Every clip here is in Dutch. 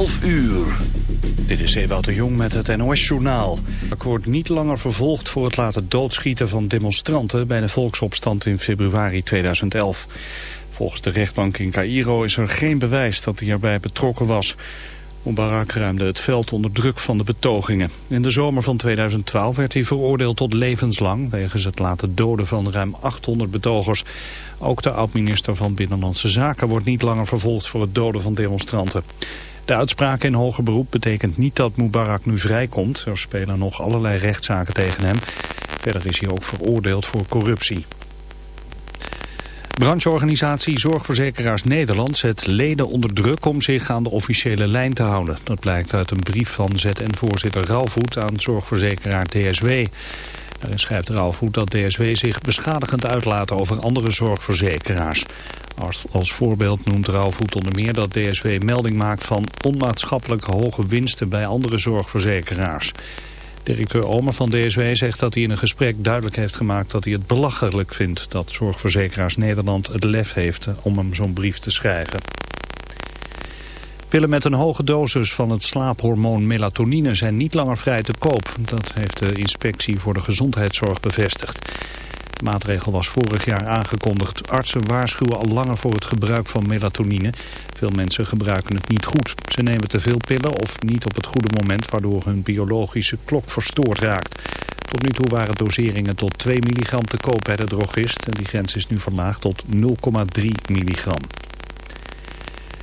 12 uur. Dit is Ewout de Jong met het NOS-journaal. Ik wordt niet langer vervolgd voor het laten doodschieten van demonstranten... bij de volksopstand in februari 2011. Volgens de rechtbank in Cairo is er geen bewijs dat hij erbij betrokken was. Mubarak ruimde het veld onder druk van de betogingen. In de zomer van 2012 werd hij veroordeeld tot levenslang... wegens het laten doden van ruim 800 betogers. Ook de oud-minister van Binnenlandse Zaken wordt niet langer vervolgd... voor het doden van demonstranten. De uitspraak in hoger beroep betekent niet dat Mubarak nu vrijkomt. Er spelen nog allerlei rechtszaken tegen hem. Verder is hij ook veroordeeld voor corruptie. Brancheorganisatie Zorgverzekeraars Nederland zet leden onder druk om zich aan de officiële lijn te houden. Dat blijkt uit een brief van ZN-voorzitter Rauwvoet aan zorgverzekeraar DSW. Daarin schrijft Rauwvoet dat DSW zich beschadigend uitlaat over andere zorgverzekeraars. Als, als voorbeeld noemt Rauwvoet onder meer dat DSW melding maakt van onmaatschappelijk hoge winsten bij andere zorgverzekeraars. Directeur Omer van DSW zegt dat hij in een gesprek duidelijk heeft gemaakt dat hij het belachelijk vindt dat Zorgverzekeraars Nederland het lef heeft om hem zo'n brief te schrijven. Pillen met een hoge dosis van het slaaphormoon melatonine zijn niet langer vrij te koop. Dat heeft de inspectie voor de gezondheidszorg bevestigd. De maatregel was vorig jaar aangekondigd. Artsen waarschuwen al langer voor het gebruik van melatonine. Veel mensen gebruiken het niet goed. Ze nemen te veel pillen of niet op het goede moment... waardoor hun biologische klok verstoord raakt. Tot nu toe waren doseringen tot 2 milligram te koop bij de drogist... en die grens is nu verlaagd tot 0,3 milligram.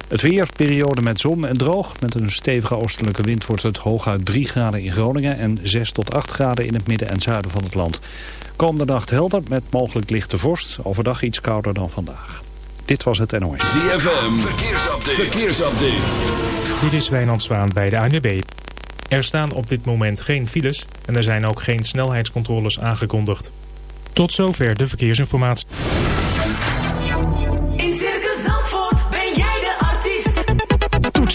Het weer, periode met zon en droog. Met een stevige oostelijke wind wordt het hooguit 3 graden in Groningen... en 6 tot 8 graden in het midden en zuiden van het land. Komende nacht helder met mogelijk lichte vorst. Overdag iets kouder dan vandaag. Dit was het NOS. ZFM, verkeersupdate. verkeersupdate. Dit is Wijnand Zwaan bij de ANWB. Er staan op dit moment geen files en er zijn ook geen snelheidscontroles aangekondigd. Tot zover de verkeersinformatie.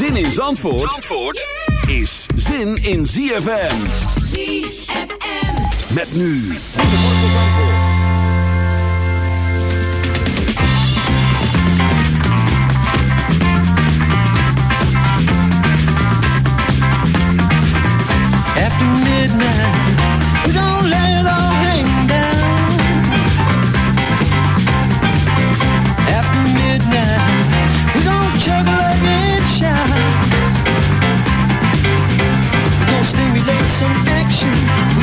Zin in Zandvoort, Zandvoort is zin in ZFM. ZFM. Met nu. Goedemorgen Zandvoort. After midnight, we don't let it all hang down.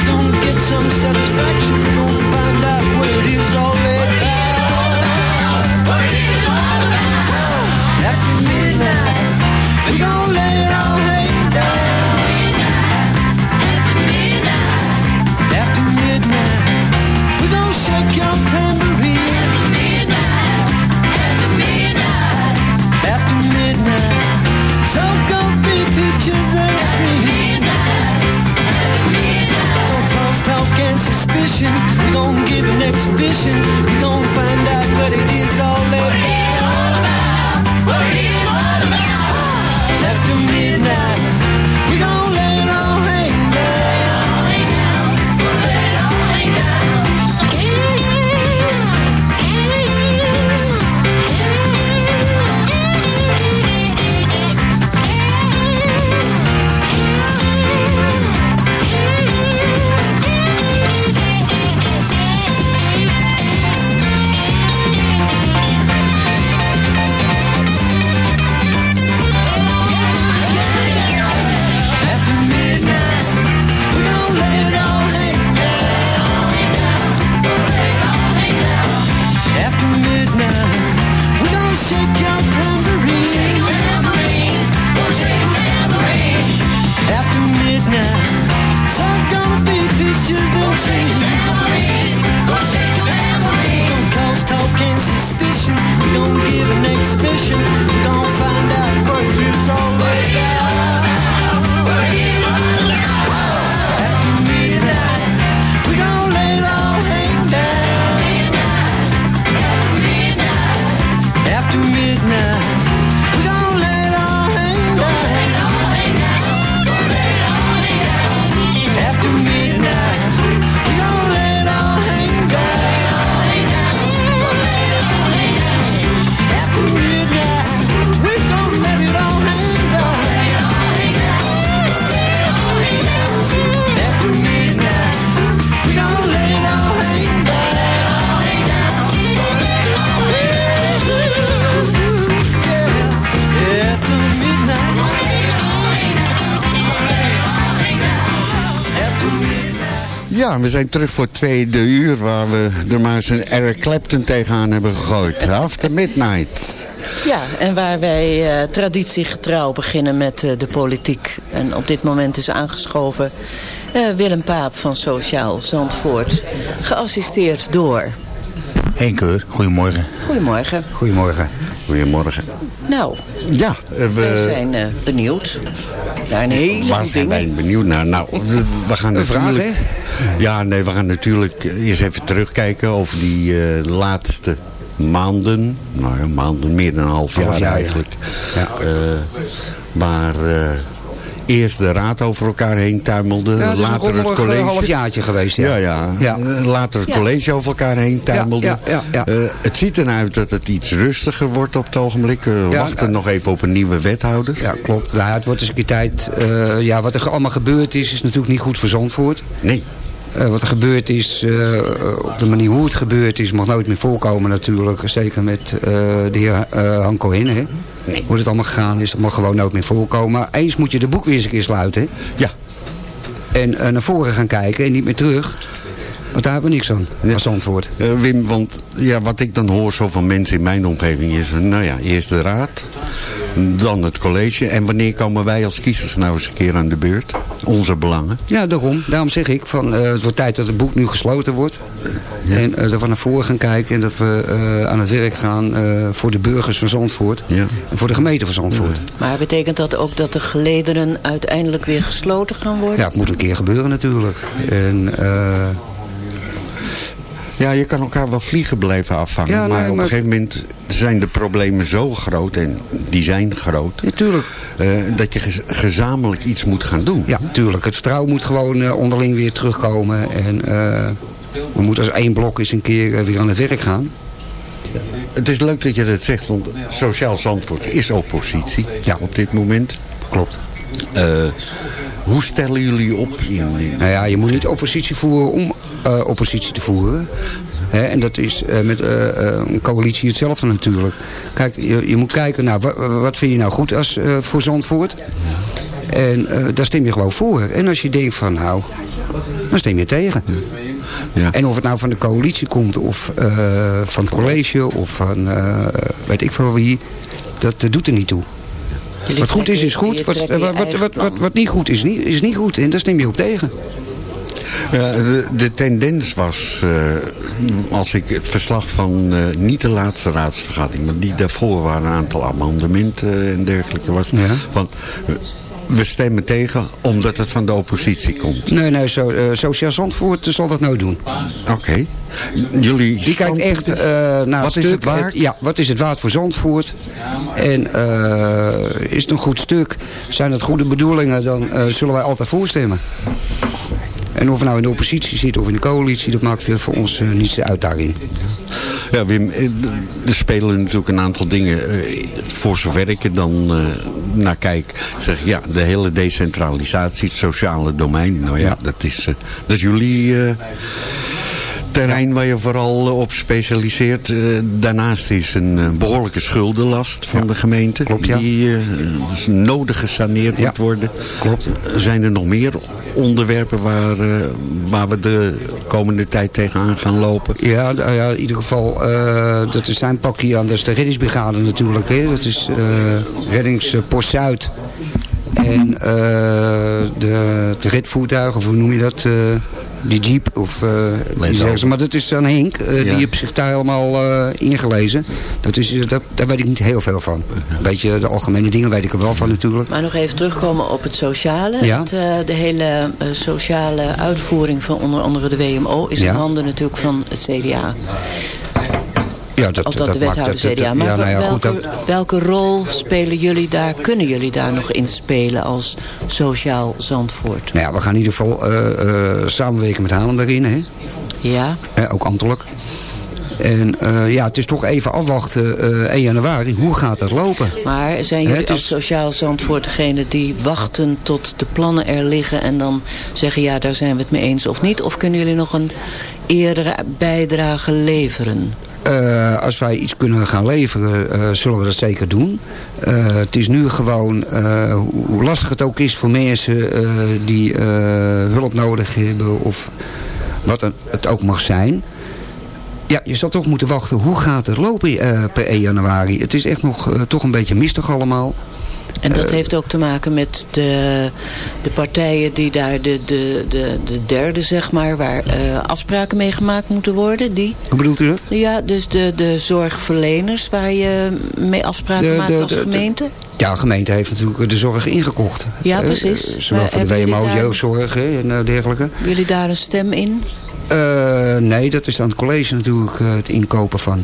Don't get some satisfaction. Don't find out what it is all give an exhibition. We gon' find out what it is all about. After midnight, we gon' let it all hang Ja, we zijn terug voor het tweede uur waar we er maar eens een Eric Clapton tegenaan hebben gegooid. After Midnight. Ja, en waar wij eh, traditiegetrouw beginnen met eh, de politiek. En op dit moment is aangeschoven eh, Willem Paap van Sociaal Zandvoort. Geassisteerd door... Henk Keur, goedemorgen. Goedemorgen. Goedemorgen. Goedemorgen. Nou, Ja, wij we, zijn eh, benieuwd naar een heleboel waar zijn wij benieuwd naar? Nou, we, gaan Een vraag, natuurlijk... ja, nee, we gaan natuurlijk eerst even terugkijken over die eh, laatste maanden. Nou ja, maanden, meer dan een half jaar, ja. eigenlijk. Ja. Eh, waar eh, eerst de raad over elkaar heen tuimelde. Ja, het is een later het eh, college. halfjaartje geweest, ja. Ja, ja. Ja. Eh, Later het college over elkaar heen tuimelde. Eh, het ziet ernaar uit dat het iets rustiger wordt op het ogenblik. We Ja, wachten nog even op een nieuwe wethouder. Ja, klopt. Nou, het wordt eens een keer tijd. eh, ja, wat er allemaal gebeurd is, is natuurlijk niet goed voor Zandvoort. Nee. Eh, wat er gebeurd is, eh, op de manier hoe het gebeurd is, mag nooit meer voorkomen natuurlijk. Zeker met eh, de heer eh Hanko in, hè. Hoe het allemaal gegaan is, dat mag gewoon nooit meer voorkomen. Maar eens moet je de boek weer eens een keer sluiten, hè. Ja. En eh, naar voren gaan kijken en niet meer terug. Want daar hebben we niks aan, als Zandvoort. Eh, Wim, want ja, wat ik dan hoor zo van mensen in mijn omgeving is... eh, nou ja, eerst de raad, dan het college. En wanneer komen wij als kiezers nou eens een keer aan de beurt? Onze belangen. Ja, daarom. Daarom zeg ik, van, eh, het wordt tijd dat het boek nu gesloten wordt. En eh, dat we naar voren gaan kijken en dat we eh, aan het werk gaan eh, voor de burgers van Zandvoort. Ja. En voor de gemeente van Zandvoort. Maar betekent dat ook dat de gelederen uiteindelijk weer gesloten gaan worden? Ja, het moet een keer gebeuren natuurlijk. En, eh, Ja, je kan elkaar wel vliegen blijven afvangen. Ja, nee, maar op maar- een gegeven moment zijn de problemen zo groot. En die zijn groot. natuurlijk. eh, dat je gez- gezamenlijk iets moet gaan doen. Ja, tuurlijk. Het vertrouwen moet gewoon eh, onderling weer terugkomen. En eh, we moeten als één blok eens een keer weer aan het werk gaan. Het is leuk dat je dat zegt. Want Sociaal Zandvoort is oppositie Ja. op dit moment. Klopt. Hoe stellen jullie op in... Nou ja, je moet niet oppositie voeren om oppositie te voeren. Hè, en dat is eh, met eh, eh, een coalitie hetzelfde natuurlijk. Kijk, je, je moet kijken, nou, wa- wat vind je nou goed als, eh, voor Zandvoort? En eh, daar stem je gewoon voor. En als je denkt van, nou, dan stem je tegen. Ja. En of het nou van de coalitie komt of eh, van het college of van eh, weet ik veel wie, dat eh, doet er niet toe. Jullie Wat goed is, is goed. Wat, wat, wat, wat, wat, plan. wat niet goed is, niet, is niet goed. En daar stem je op tegen. Ja, de, de tendens was, eh, als ik het verslag van eh, niet de laatste raadsvergadering, maar die daarvoor waren een aantal amendementen en dergelijke was, Ja. van we stemmen tegen omdat het van de oppositie komt. Nee, nee, zo, eh, Sociaal Zandvoort zal dat nooit doen. Oké. Jullie Die kijkt echt naar wat het is stuk. het waard? ja, wat is het waard voor Zandvoort? En is het een goed stuk? Zijn het goede bedoelingen? Dan zullen wij altijd voorstemmen. En of we nou in de oppositie zitten of in de coalitie, dat maakt voor ons eh, niets uit daarin. Ja, Wim, eh, er spelen natuurlijk een aantal dingen. eh, Voor zover ik er dan naar kijk, zeg ja, de hele decentralisatie, het sociale domein. Nou ja, Ja. dat, is, eh, dat is jullie terrein waar je vooral eh, op specialiseert. Eh, daarnaast is een eh, behoorlijke schuldenlast van de gemeente. Klopt, ja. Die dus nodig gesaneerd Ja. moet worden. Klopt. Zijn er nog meer onderwerpen waar, waar we de komende tijd tegenaan gaan lopen? Ja, d- ja in ieder geval, dat is zijn pakje aan. Dat is de reddingsbrigade natuurlijk. Hè. Dat is reddingspost Zuid. En de, de of hoe noem je dat? Die jeep. Of, eh, die Let zeggen op. ze. Maar dat is aan Henk. eh, Ja. Die heeft zich daar helemaal eh, ingelezen. Dat is, dat, daar weet ik niet heel veel van. Een beetje de algemene dingen weet ik er wel van natuurlijk. Maar nog even terugkomen op het sociale. Ja. Het, eh, de hele sociale uitvoering van onder andere de WMO is Ja. in handen natuurlijk van het CDA. Ja, dat, Althans de wethouder maakt CDA. Maar ja, nou ja, goed, welke, dat- welke rol spelen jullie daar, kunnen jullie daar nog in spelen als sociaal Zandvoort? nou ja, we gaan in ieder geval eh, eh, samenwerken met Haarlem daarin. Hè. Ja, ook ambtelijk. En eh, ja, het is toch even afwachten, eh 1 januari, hoe gaat dat lopen? maar zijn jullie het als is- sociaal Zandvoort degene die wachten tot de plannen er liggen en dan zeggen ja, daar zijn we het mee eens of niet? Of kunnen jullie nog een eerdere bijdrage leveren? Eh, als wij iets kunnen gaan leveren, eh, zullen we dat zeker doen. Eh, het is nu gewoon, hoe- lastig het ook is voor mensen die hulp nodig hebben of wat het- ook mag zijn. Ja, je zal toch moeten wachten. Hoe gaat het lopen per 1 januari? Het is echt nog toch een beetje mistig allemaal. En dat Eh, heeft ook te maken met de, de partijen die daar de, de, de, de derde, zeg maar, waar eh, afspraken mee gemaakt moeten worden. Die, Hoe bedoelt u dat? ja, dus de, de zorgverleners waar je mee afspraken De- maakt de- als de- gemeente. Ja, de gemeente heeft natuurlijk de zorg ingekocht. Ja, Eh, precies. zowel Maar voor de WMO, jeugdzorg en dergelijke. Jullie daar een stem in? Nee, dat is aan het college natuurlijk het inkopen van.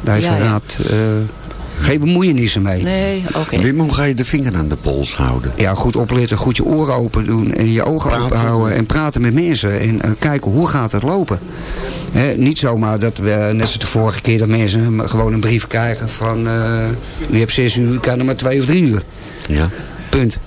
Daar heeft Ja, de raad geen bemoeienissen mee. Nee, oké. Wim, hoe ga je de vinger aan de pols houden? Ja, goed opletten, goed je oren open doen en je ogen Praten. open houden en praten met mensen en eh, kijken hoe gaat het lopen. Hè, niet zomaar dat we, net als de vorige keer, dat mensen gewoon een brief krijgen van eh u hebt zes uur, u kan er maar twee of drie uur. Ja. Punt.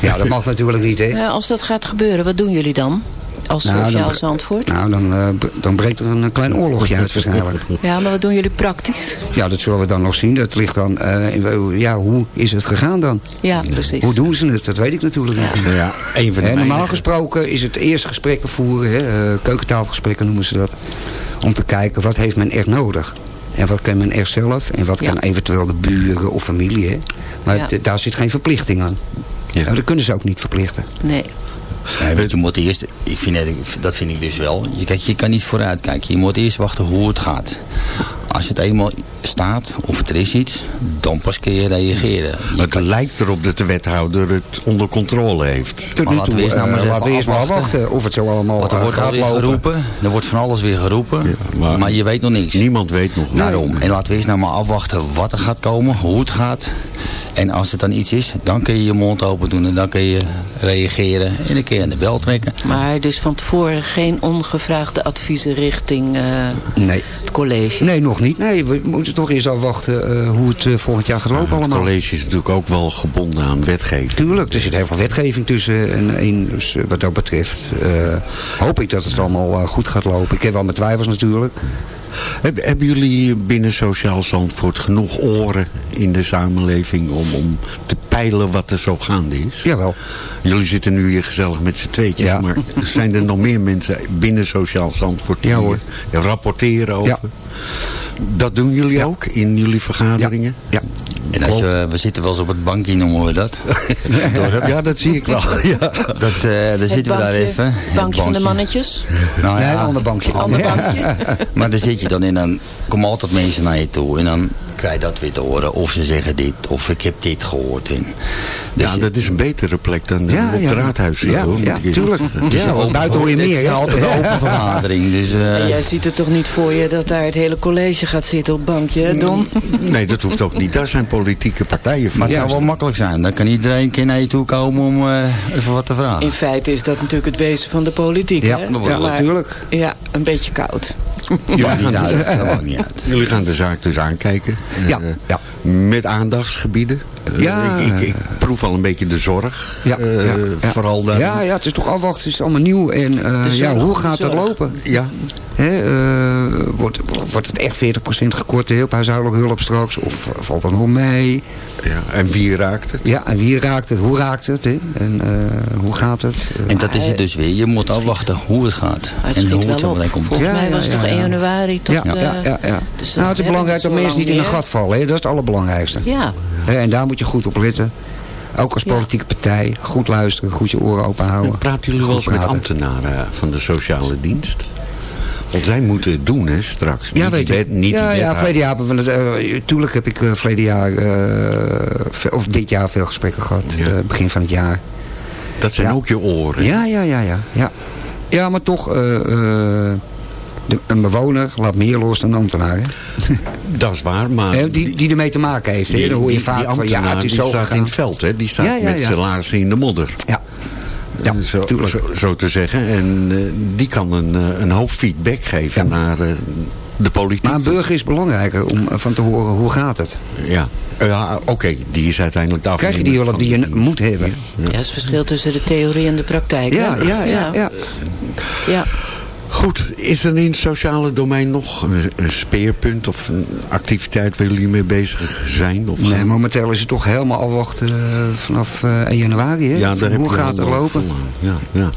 Ja, dat mag natuurlijk niet, hè. Ja, als dat gaat gebeuren, wat doen jullie dan? Als Nou, dan- Sociaal Zandvoort? Nou, dan, eh, dan breekt er een klein oorlogje uit waarschijnlijk. Ja, maar wat doen jullie praktisch? Ja, dat zullen we dan nog zien. Dat ligt dan, eh, in- ja, hoe is het gegaan dan? Ja, precies. Hoe doen ze het? Dat weet ik natuurlijk niet. Ja, een van de Hè, normaal gesproken is het eerst gesprekken voeren, hè, eh, keukentafelgesprekken noemen ze dat. Om te kijken wat heeft men echt nodig. En wat kan men echt zelf. En wat Ja. kan eventueel de buren of familie. Hè. Maar Ja. het- daar zit geen verplichting aan. Ja. Nou, dat kunnen ze ook niet verplichten. Nee. Nee, want je moet eerst, ik vind dat vind ik dus wel. Je, kijk, je kan niet vooruit kijken. Je moet eerst wachten hoe het gaat. Als het eenmaal staat of er is iets, dan pas kun je reageren. Je Het lijkt erop dat de wethouder het onder controle heeft. Tot Maar laten we eerst nou eh, maar eens laten we eerst maar afwachten. afwachten of het zo allemaal Want er eh, wordt gaat lopen. geroepen. Er wordt van alles weer geroepen. Ja, maar, maar- je weet nog niks. Niemand weet nog. Daarom. En laten we eerst nou maar afwachten wat er gaat komen, hoe het gaat. En als het dan iets is, dan kun je je mond open doen en dan kun je reageren. En dan kun je aan de bel trekken. Maar dus van tevoren geen ongevraagde adviezen richting eh, Nee. het college. nee, nog niet. Nee, we moeten toch eerst afwachten eh, hoe het eh, volgend jaar gaat lopen Het allemaal. college is natuurlijk ook wel gebonden aan wetgeving. Tuurlijk, er zit heel veel wetgeving tussen. En, en dus eh, wat dat betreft hoop ik dat het allemaal goed gaat lopen. Ik heb wel mijn twijfels natuurlijk. Heb- Hebben jullie binnen Sociaal Zandvoort genoeg oren in de samenleving om, om te peilen wat er zo gaande is? Jawel. Jullie zitten nu hier gezellig met z'n tweetjes, Ja. maar zijn er nog meer mensen binnen Sociaal Zandvoort die Ja, hoor. hier rapporteren over? Ja. Dat doen jullie ook in jullie vergaderingen? Ja. En als je, we zitten wel eens op het bankje, noemen we dat. Ja, dat zie ik wel. Ja. Dat, eh, daar Het zitten we daar bankje- even. Het Bankje van de mannetjes. Nou Nee, ja, een ander bankje. Ander bankje. Maar daar zit je dan in, dan komen altijd mensen naar je toe. En dan krijg dat weer te horen. Of ze zeggen dit, of ik heb dit gehoord. En dus Ja, dat is een betere plek dan de- Ja, op het ja. raadhuis zitten, Ja, hoor, ja, tuurlijk. het Ja, buiten hoor je het meer, hè? altijd een open vergadering. Dus, eh, En jij ziet er toch niet voor je dat daar het hele college gaat zitten op het bankje, hè, Don? Nee, dat hoeft ook niet. Daar zijn politieke partijen voor. maar het zou wel makkelijk zijn. Dan kan iedereen een keer naar je toe komen om eh, even wat te vragen. In feite is dat natuurlijk het wezen van de politiek, Ja, hè? ja, natuurlijk. Ja, een beetje koud. Maakt niet uit. Jullie gaan de zaak dus aankijken. Eh, Ja, ja. Met aandachtsgebieden. Eh, Ja. ik, ik, ik proef al een beetje de zorg. Ja, eh, ja, ja. Vooral daar. Ja, ja, het is toch afwachten. Het is allemaal nieuw. En eh, ja, hoe gaat dat lopen? Ja. Hè, eh, wordt, wordt het echt 40% gekort op huishoudelijke hulp straks? Of valt dat nog mee? ja. En wie raakt het? Ja, en wie raakt het? Hoe raakt het? Hè? En eh, hoe gaat het? Eh, En dat is het dus weer. Je moet afwachten hoe het gaat. Het en hoe het zo wel meteen op. komt. Volgens Ja, mij was het ja, toch ja. 1 januari tot... ja, eh, ja, ja, ja. dus nou, het is belangrijk dat mensen niet in een gat vallen. Hè? Dat is het allerbelangrijkste. Ja, Hè, En daar moet je goed op letten. Ook als Ja. politieke partij. Goed luisteren, goed je oren open houden. Praten jullie wel eens met ambtenaren van de sociale dienst? Want zij moeten het doen, hè, straks. Ja, niet weet die wet, niet ja, die ja, verleden jaar hebben we het. eh, tuurlijk heb ik eh, verleden jaar, of dit jaar veel gesprekken gehad. Ja. eh, begin van het jaar. Dat zijn Ja. ook je oren. Ja, ja, ja, ja. Ja, ja maar toch, eh, de, een bewoner laat meer los dan een ambtenaar. Hè? Dat is waar, maar... Hè, die, die ermee te maken heeft. Hè? die, Dan hoor je die- vaak die van, ja, het is die zo staat gegaan. in het veld, hè? Die staat Ja, ja, met ja. zijn laarzen in de modder. Ja, ja zo, tuurlijk. zo, zo te zeggen. En eh, die kan een, eh, een hoop feedback geven Ja. naar eh, de politiek. Maar een burger is belangrijker om eh, van te horen hoe gaat het. Ja, ja oké, die is uiteindelijk de Krijg je die hulp die je van moet hebben? ja, het is het verschil tussen de theorie en de praktijk. Ja, ja. ja. ja. Goed, is er in het sociale domein nog een, speerpunt of een activiteit waar jullie mee bezig zijn? Of Nee, gaan? momenteel is het toch helemaal afwachten eh, vanaf eh, 1 januari. Hè? Ja, daar Hoe gaat het lopen? Ja, ja.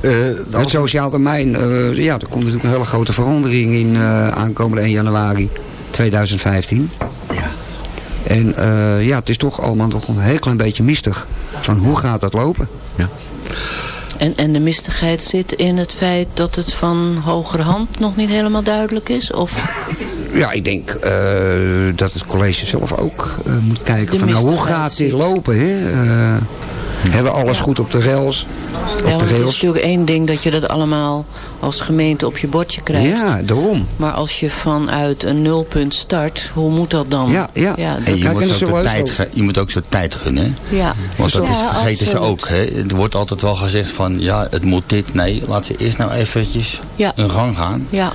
Eh, Het sociaal domein, eh, ja, er komt natuurlijk een hele grote verandering in eh, aankomende 1 januari 2015. En eh, ja, het is toch allemaal nog een heel klein beetje mistig. Van hoe gaat dat lopen? En, en de mistigheid zit in het feit dat het van hogerhand nog niet helemaal duidelijk is? Of Ja, ik denk eh, dat het college zelf ook eh, moet kijken De van nou, hoe gaat dit zit. lopen? Hè? Hebben we alles goed op de rails? Op de het is rails? natuurlijk één ding dat je dat allemaal als gemeente op je bordje krijgt. Ja, daarom. Maar als je vanuit een nulpunt start, hoe moet dat dan? Ja, ja. ja, En je, moet de tijd, je moet ook zo tijd gunnen. ja. Want dat Ja, is, vergeten ze ook. Hè? Het wordt altijd wel gezegd van, ja, het moet dit. Nee, laat ze eerst nou eventjes Ja. hun gang gaan. Ja,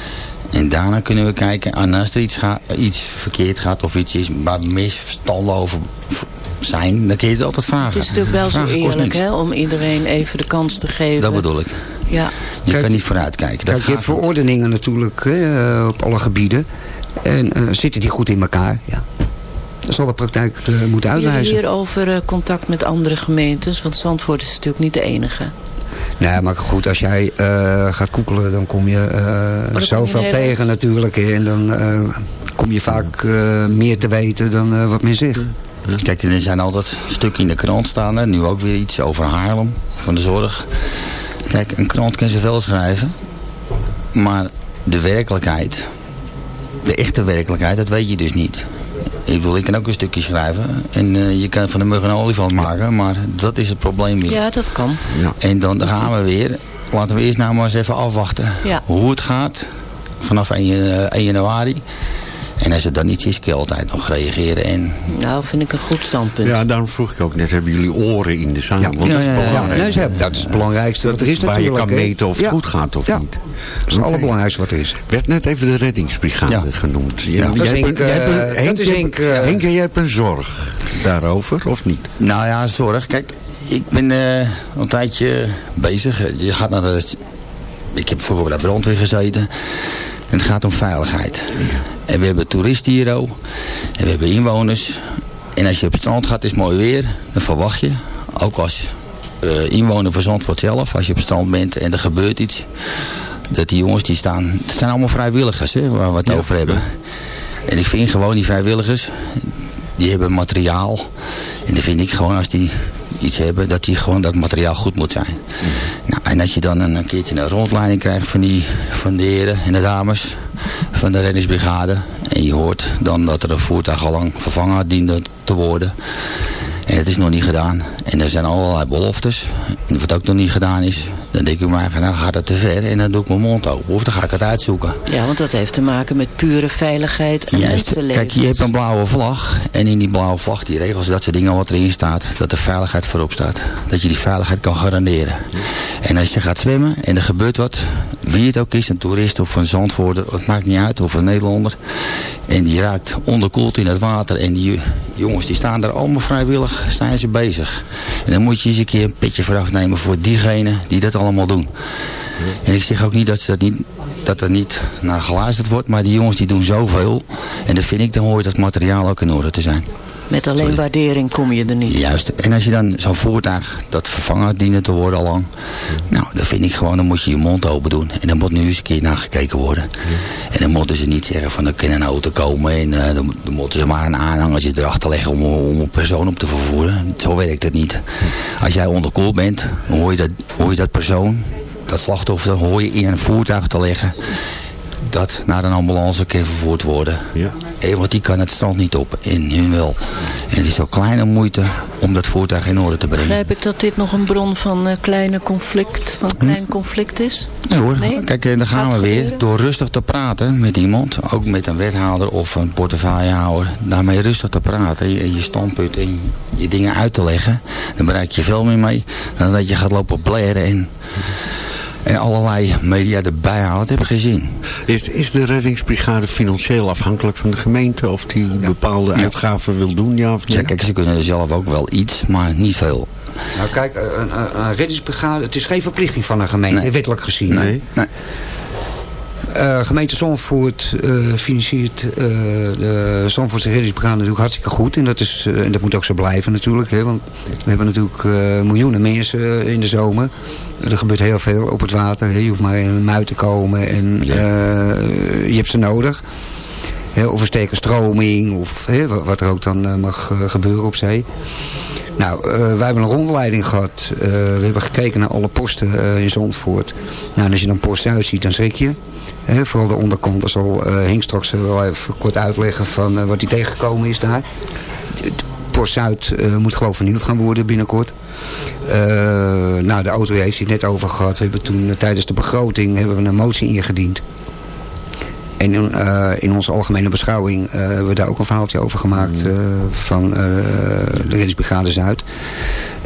En daarna kunnen we kijken, en als er iets, gaat, iets verkeerd gaat of iets is waar misverstanden over zijn, dan kun je het altijd vragen. het is natuurlijk wel zo Vragen eerlijk hè, om iedereen even de kans te geven. Dat bedoel ik. Ja, Je Kijk, kan niet vooruitkijken. Dat Kijk, je hebt verordeningen natuurlijk hè, eh, op alle gebieden. En eh, zitten die goed in elkaar? Ja. Dat zal de praktijk eh, moeten Hebben jullie uitwijzen. hierover eh, contact met andere gemeentes? Want Zandvoort is natuurlijk niet de enige. Nee, maar goed, als jij eh, gaat koekelen, dan kom je eh, kom je zoveel heel tegen natuurlijk. hè. En dan eh, kom je vaak eh, meer te weten dan eh, wat men zegt. Kijk, er zijn altijd stukken in de krant staan. Hè. Nu ook weer iets over Haarlem, van de zorg. Kijk, een krant kan zoveel schrijven. Maar de werkelijkheid, de echte werkelijkheid, dat weet je dus niet. Ik bedoel, ik kan ook een stukje schrijven. En eh, je kan van de mug een olifant maken. Maar dat is het probleem weer. Ja, dat kan. En dan gaan we weer. Laten we eerst nou maar eens even afwachten. Ja. Hoe het gaat. Vanaf 1, jan- 1 januari. En als het dan iets is, kun je altijd nog reageren. En Nou, vind ik een goed standpunt. Ja, daarom vroeg ik ook net, hebben jullie oren in de zaal? Ja, Want dat is ja, ja, ja. belangrijk. nee, ze hebben- dat is het belangrijkste Dat wat er is is waar je kan meten of het Ja. goed gaat of Ja. niet. Dat is het allerbelangrijkste wat er is. werd net even de reddingsbrigade Ja. genoemd. Ja. Dat is jij hebt Henk, hebt een- dat Henk, is jij Henk, hebt- Henk, jij hebt een zorg daarover, of niet? Nou ja, zorg. Kijk, ik ben eh, een tijdje bezig. Je gaat naar de... Ik heb vroeger bij de brandweer gezeten. En het gaat om veiligheid. En we hebben toeristen hier ook. En we hebben inwoners. En als je op het strand gaat, is het mooi weer. Dan verwacht je, ook als eh, inwoner van Zandvoort zelf, als je op het strand bent en er gebeurt iets. Dat die jongens die staan, het zijn allemaal vrijwilligers hè, waar we het over hebben. En ik vind gewoon die vrijwilligers, die hebben materiaal. En dan vind ik gewoon als die iets hebben, dat die gewoon dat materiaal goed moet zijn. Nou, en als je dan een, keertje een rondleiding krijgt van, die, van de heren en de dames van de reddingsbrigade. En je hoort dan dat er een voertuig al lang vervangen diende te worden. En het is nog niet gedaan. En er zijn allerlei beloftes. En wat ook nog niet gedaan is, dan denk ik maar van nou gaat het te ver. En dan doe ik mijn mond open. Of dan ga ik het uitzoeken. Ja, want dat heeft te maken met pure veiligheid en Juist. Kijk, je hebt een blauwe vlag. En in die blauwe vlag, die regels, dat soort dingen wat erin staat. Dat de veiligheid voorop staat. Dat je die veiligheid kan garanderen. En als je gaat zwemmen en er gebeurt wat. Wie het ook is, een toerist of een zandvoerder. Het maakt niet uit. Of een Nederlander. En die raakt onderkoeld in het water. En die jongens die staan daar allemaal vrijwillig. Zijn ze bezig. En dan moet je eens een keer een petje vooraf nemen voor diegenen die dat allemaal doen. En ik zeg ook niet dat, ze dat, niet, dat er niet naar geluisterd wordt. Maar die jongens die doen zoveel. En dan vind ik, dan hoort dat materiaal ook in orde te zijn. Met alleen waardering kom je er niet. Juist. En als je dan zo'n voertuig dat vervangen had dienen te worden al lang. Nou, dan vind ik gewoon, dan moet je je mond open doen. En dan moet nu eens een keer nagekeken worden. En dan moeten ze niet zeggen van, er kan een auto komen. En eh, dan, dan moeten ze maar een aanhangertje erachter leggen om, om een persoon op te vervoeren. Zo werkt het niet. Als jij onderkoeld bent, dan hoor je dat, hoor je dat persoon, dat slachtoffer, hoor je in een voertuig te leggen dat naar een ambulance kan vervoerd worden. Ja. Eh, want die kan het strand niet op. En hun wel. En het is zo kleine moeite om dat voertuig in orde te brengen. Begrijp ik dat dit nog een bron van eh, kleine conflict, van klein conflict is? Nee hoor, Nee? kijk, en dan gaan we weer. Door rustig te praten met iemand, ook met een wethouder of een portefeuillehouder. Daarmee rustig te praten, je, je standpunt en je dingen uit te leggen. Dan bereik je veel meer mee dan dat je gaat lopen blaren en, en allerlei media erbij halen. Dat heb ik geen zin. Is, is de reddingsbrigade financieel afhankelijk van de gemeente? Of die bepaalde uitgaven wil doen, ja of Ja, nee? kijk, ze kunnen er zelf ook wel iets, maar niet veel. Nou kijk, een, een, een reddingsbrigade, het is geen verplichting van een gemeente, Nee. wettelijk gezien. Nee. Nee. Eh, gemeente Zandvoort eh, financiert uh, de Zandvoortse reddingsbrigade natuurlijk hartstikke goed. En dat, is, en dat moet ook zo blijven natuurlijk. Hè, want we hebben natuurlijk miljoenen mensen in de zomer. Er gebeurt heel veel op het water. Hè. Je hoeft maar in een muid te komen en je hebt ze nodig. Hè, of een sterke stroming of hè, wat er ook dan mag gebeuren op zee. Nou, uh, wij hebben een rondleiding gehad. Uh, we hebben gekeken naar alle posten uh, in Zandvoort. Nou, en als je dan post Zuid ziet, dan schrik je. He, vooral de onderkant. Dat zal Henk straks wel even kort uitleggen van wat hij tegengekomen is daar. Post Zuid moet gewoon vernieuwd gaan worden binnenkort. nou, de auto heeft hij het net over gehad. We hebben toen tijdens de begroting hebben we een motie ingediend. En in, uh, in onze algemene beschouwing uh, hebben we daar ook een verhaaltje over gemaakt uh, van de Reddingsbrigade Zuid.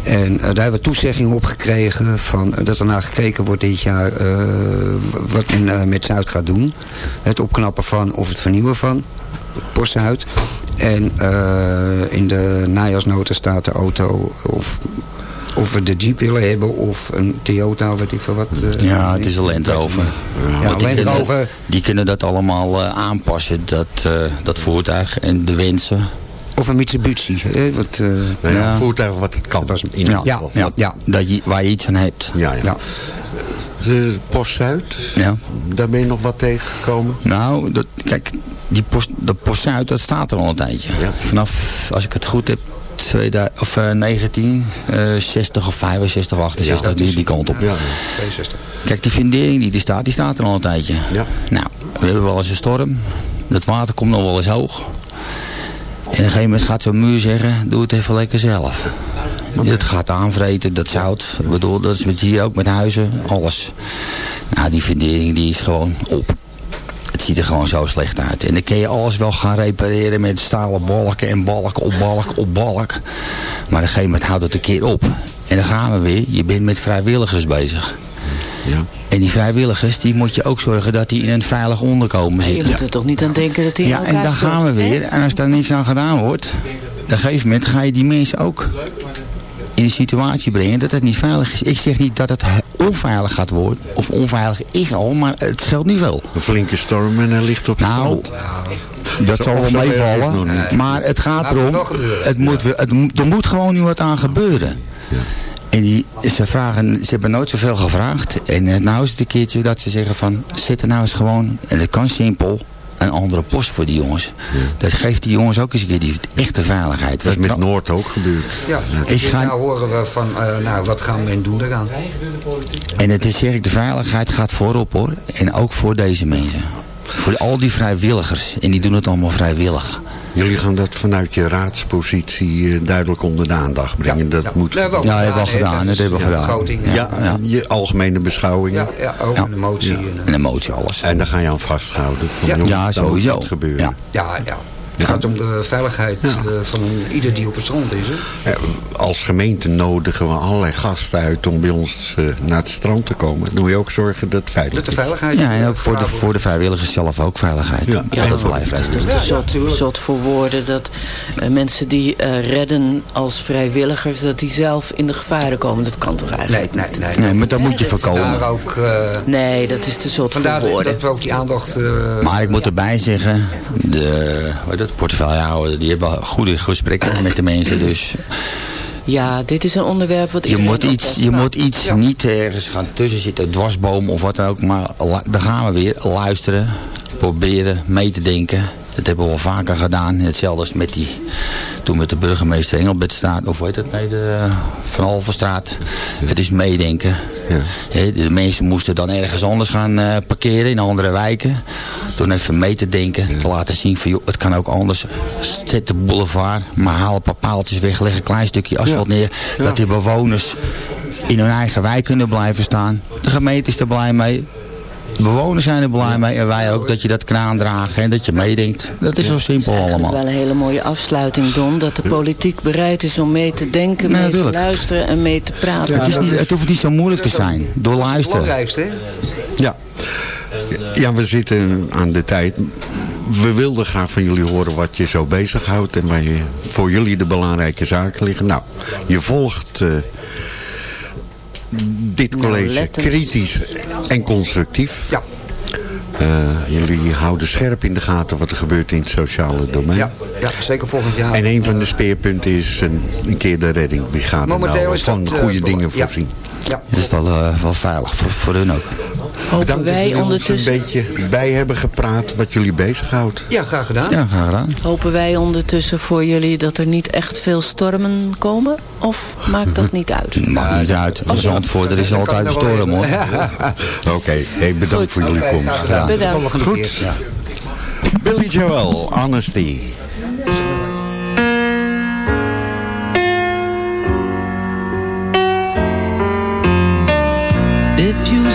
En daar hebben we toezegging op gekregen van, dat er naar gekeken wordt dit jaar wat men met Zuid gaat doen. Het opknappen van of het vernieuwen van Post Zuid. En in de najaarsnota staat de auto of of we de Jeep willen hebben of een Toyota, weet ik veel wat. Uh, ja, het is een Land Rover. Ja, ja die, kunnen, die kunnen dat allemaal uh, aanpassen, dat, uh, dat voertuig en de wensen. Of een Mitsubishi. Wat, nou ja, een voertuig wat het kan. In ja, ja, ja, ja. Dat je, waar je iets aan hebt. Ja, ja. De Post Zuid, ja. daar ben je nog wat tegengekomen? Nou, dat, kijk, die post, de Post Zuid, dat staat er al een tijdje. Vanaf, als ik het goed heb, 2000, of, uh, 19, uh, 60 of 65 of 68, ja, die, die kant op. Ja, 62. Kijk, die fundering die er staat, die staat er al een tijdje. Ja. Nou, we hebben wel eens een storm. Het water komt nog wel eens hoog. En op een gegeven moment gaat zo'n muur zeggen, doe het even lekker zelf. Het gaat aanvreten, dat zout. Ik bedoel, dat is met hier ook met huizen, alles. Nou, die fundering die is gewoon op het ziet er gewoon zo slecht uit. En dan kun je alles wel gaan repareren met stalen balken en balk op balk op balk. Maar op een gegeven moment houdt het een keer op. En dan gaan we weer. Je bent met vrijwilligers bezig. Ja. En die vrijwilligers, die moet je ook zorgen dat die in een veilig onderkomen zitten. je moet er toch niet aan denken dat die Ja, en dan gaan we weer. En als daar niks aan gedaan wordt, op een gegeven moment ga je die mensen ook in een situatie brengen dat het niet veilig is. Ik zeg niet dat het onveilig gaat worden. Of onveilig is al, maar het scheelt niet veel. Een flinke storm en hij ligt op nou, strand. Dat zal wel meevallen. Maar het gaat erom, het moet, het, er moet gewoon nu wat aan gebeuren. Ja. En die, ze, vragen, ze hebben nooit zoveel gevraagd. En uh, nou is het een keertje dat ze zeggen van, zit er nou eens gewoon, en dat kan simpel, een andere post voor die jongens. Ja. Dat geeft die jongens ook eens een keer die echte veiligheid. Dat is met Noord ook gebeurd. Ja, ik ga... nou horen we van, uh, nou wat gaan we doen eraan. En het is zeg ik, de veiligheid gaat voorop hoor. En ook voor deze mensen. Voor al die vrijwilligers. En die doen het allemaal vrijwillig. Jullie gaan dat vanuit je raadspositie duidelijk onder de aandacht brengen. Ja, dat ja. moet... Ja, hebben we al gedaan. Dat hebben we gedaan. Ja, je algemene beschouwing. Ja, ja ook een emotie. Ja. Een emotie, alles. En daar ga je aan vasthouden. Van, Ja. dat sowieso. wat gebeuren. Ja. Ja, ja. Het gaat om de veiligheid Ja. uh, van ieder die op het strand is. Hè? Eh, Als gemeente nodigen we allerlei gasten uit om bij ons eh, naar het strand te komen. Dan moet je ook zorgen dat het veilig Dat de is. veiligheid... Ja, en ook eh, voor de, voor de vrijwilligers zelf ook veiligheid. Ja. Ja, dat blijft. Zot, zot voor woorden dat eh, mensen die eh, redden als vrijwilligers... dat die zelf in de gevaren komen. Dat kan toch Nee, eigenlijk nee, nee. Nee, maar dat moet je voorkomen. Daar ook, uh, Nee, dat is te zot vandaar voor woorden. dat we ook die aandacht... Uh, Maar ik moet erbij zeggen, de, het, portefeuillehouder, die hebben goede gesprekken met de mensen. Dus Ja, dit is een onderwerp wat je moet iets, je moet iets ja. niet ergens gaan tussen zitten, dwarsboom of wat dan ook. Maar dan gaan we weer luisteren, proberen mee te denken. Dat hebben we wel vaker gedaan. Hetzelfde als met die, toen met de burgemeester Engelbertstraat, of hoe heet het, nee, de Van Alvenstraat. Het is meedenken. Ja. De mensen moesten dan ergens anders gaan eh, parkeren in andere wijken. Toen even mee te denken, te laten zien van joh, het kan ook anders. Zet de boulevard, maar haal een paar paaltjes weg, leg een klein stukje asfalt neer. Dat de bewoners in hun eigen wijk kunnen blijven staan. De gemeente is er blij mee. Bewoners zijn er blij mee en wij ook dat je dat kraan dragen en dat je meedenkt. Dat is zo simpel allemaal. wel een hele mooie afsluiting, Don. Dat de politiek bereid is om mee te denken, mee natuurlijk. te luisteren en mee te praten. het, is niet, het hoeft niet zo moeilijk te zijn. Door is het luisteren. belangrijkste, hè? Ja. ja, we zitten aan de tijd. We wilden graag van jullie horen wat je zo bezighoudt en waar je, voor jullie de belangrijke zaken liggen. Nou, je volgt eh, dit Nou, college kritisch en constructief. Ja. Eh, jullie houden scherp in de gaten wat er gebeurt in het sociale domein. Ja, ja, zeker volgend jaar. En een van de speerpunten is een, een keer de reddingbrigade. Momenteel nou, is van dat, eh, goede belo- dingen voorzien. Ja. Het is wel, eh, wel veilig voor, voor hun ook. Hopen Bedankt dat wij jullie ons een ondertussen... beetje bij hebben gepraat wat jullie bezighoudt. ja, graag gedaan. Ja, graag gedaan. Hopen wij ondertussen voor jullie dat er niet echt veel stormen komen? Of maakt dat niet uit? Maakt niet uit. Zandvoort, er is altijd een storm hoor. Oké, hey, bedankt voor jullie komst. graag gedaan. Bedankt. Volgende Goed. keer. Ja. Billy Joel, Honesty.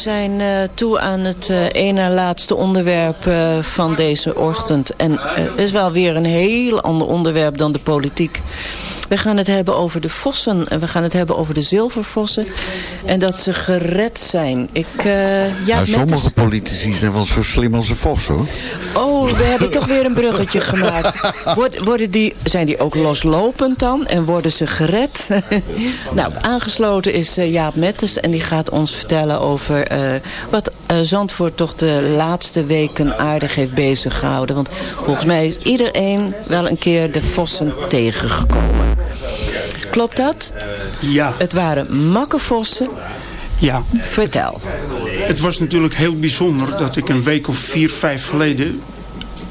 zijn eh, toe aan het eh, ene laatste onderwerp eh, van deze ochtend. En het is wel weer een heel ander onderwerp dan de politiek. We gaan het hebben over de vossen en we gaan het hebben over de zilvervossen. En dat ze gered zijn. Ik, eh ja, nou, sommige politici zijn wel zo slim als een vos hoor. Oh, we hebben toch weer een bruggetje gemaakt. Word- Worden die, zijn die ook loslopend dan? En worden ze gered? nou, aangesloten is eh, Jaap Mettes. En die gaat ons vertellen over eh, wat Zandvoort toch de laatste weken aardig heeft bezig gehouden. Want volgens mij is iedereen wel een keer de vossen tegengekomen. Klopt dat? Ja. Het waren makkenvossen. Ja. Vertel. Het was natuurlijk heel bijzonder dat ik een week of vier, vijf geleden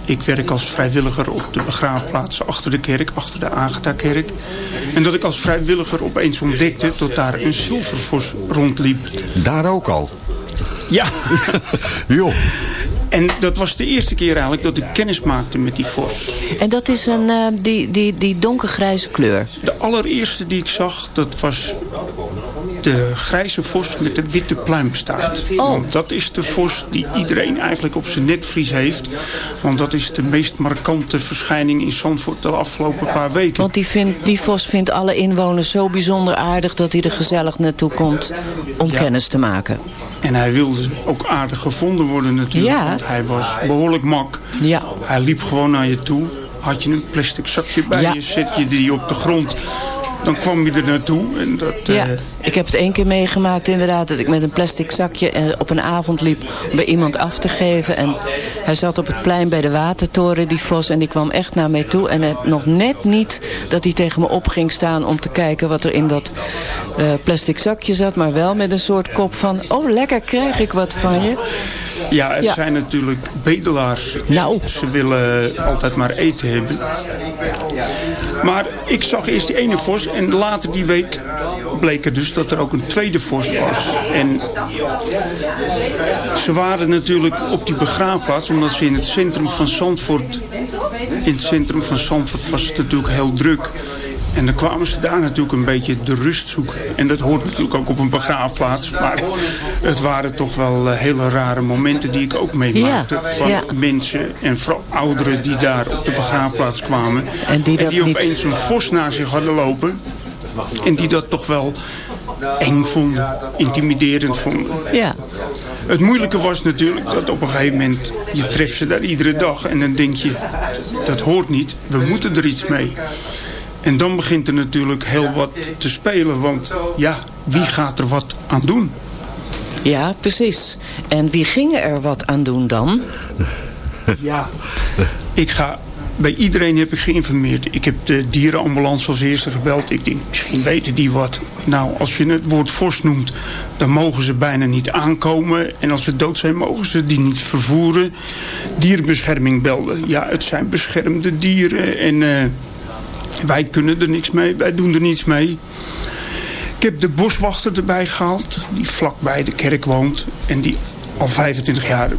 Ik werk als vrijwilliger op de begraafplaats achter de kerk, achter de Agatha-kerk. En dat ik als vrijwilliger opeens ontdekte dat daar een zilvervos rondliep. Daar ook al? Ja. Joh. En dat was de eerste keer eigenlijk dat ik kennis maakte met die vos. En dat is een, eh, die, die, die donkergrijze kleur. De allereerste die ik zag, dat was de grijze vos met de witte pluimstaart. Oh. Want dat is de vos die iedereen eigenlijk op zijn netvlies heeft. Want dat is de meest markante verschijning in Zandvoort de afgelopen paar weken. Want die, vindt, die vos vindt alle inwoners zo bijzonder aardig... dat hij er gezellig naartoe komt om Ja. kennis te maken. En hij wilde ook aardig gevonden worden natuurlijk. Ja. Want hij was behoorlijk mak. Ja. Hij liep gewoon naar je toe. Had je een plastic zakje bij Ja. je, zet je die op de grond. Dan kwam je er naartoe. En dat, Ja, eh, ik heb het één keer meegemaakt inderdaad... dat ik met een plastic zakje eh, op een avond liep om bij iemand af te geven. En hij zat op het plein bij de Watertoren, die vos... en die kwam echt naar mij toe. En het nog net niet dat hij tegen me op ging staan... om te kijken wat er in dat eh, plastic zakje zat... maar wel met een soort kop van... oh, lekker, krijg ik wat van je. Ja, het Ja. zijn natuurlijk bedelaars. Nou. Ze willen altijd maar eten hebben. Maar ik zag eerst die ene vos en later die week bleek er dus dat er ook een tweede vos was. En ze waren natuurlijk op die begraafplaats omdat ze in het centrum van Zandvoort... In het centrum van Zandvoort was het natuurlijk heel druk. En dan kwamen ze daar natuurlijk een beetje de rust zoeken. En dat hoort natuurlijk ook op een begraafplaats. Maar het waren toch wel eh, hele rare momenten die ik ook meemaakte. Ja, van ja. mensen en vooral ouderen die daar op de begraafplaats kwamen. En die dat niet- opeens een vos naar zich hadden lopen. En die dat toch wel eng vonden, intimiderend vonden. Ja, Het moeilijke was natuurlijk dat op een gegeven moment... je treft ze daar iedere dag en dan denk je... dat hoort niet, we moeten er iets mee. En dan begint er natuurlijk heel wat te spelen. Want ja, wie gaat er wat aan doen? ja, precies. En wie gingen er wat aan doen dan? Ja. Ik ga... Bij iedereen heb ik geïnformeerd. Ik heb de dierenambulance als eerste gebeld. Ik denk, misschien weten die wat. Nou, als je het woord vos noemt, dan mogen ze bijna niet aankomen. En als ze dood zijn, mogen ze die niet vervoeren. Dierenbescherming belde. Ja, het zijn beschermde dieren. En eh, wij kunnen er niks mee. Wij doen er niets mee. Ik heb de boswachter erbij gehaald. Die vlakbij de kerk woont. En die al 25 jaar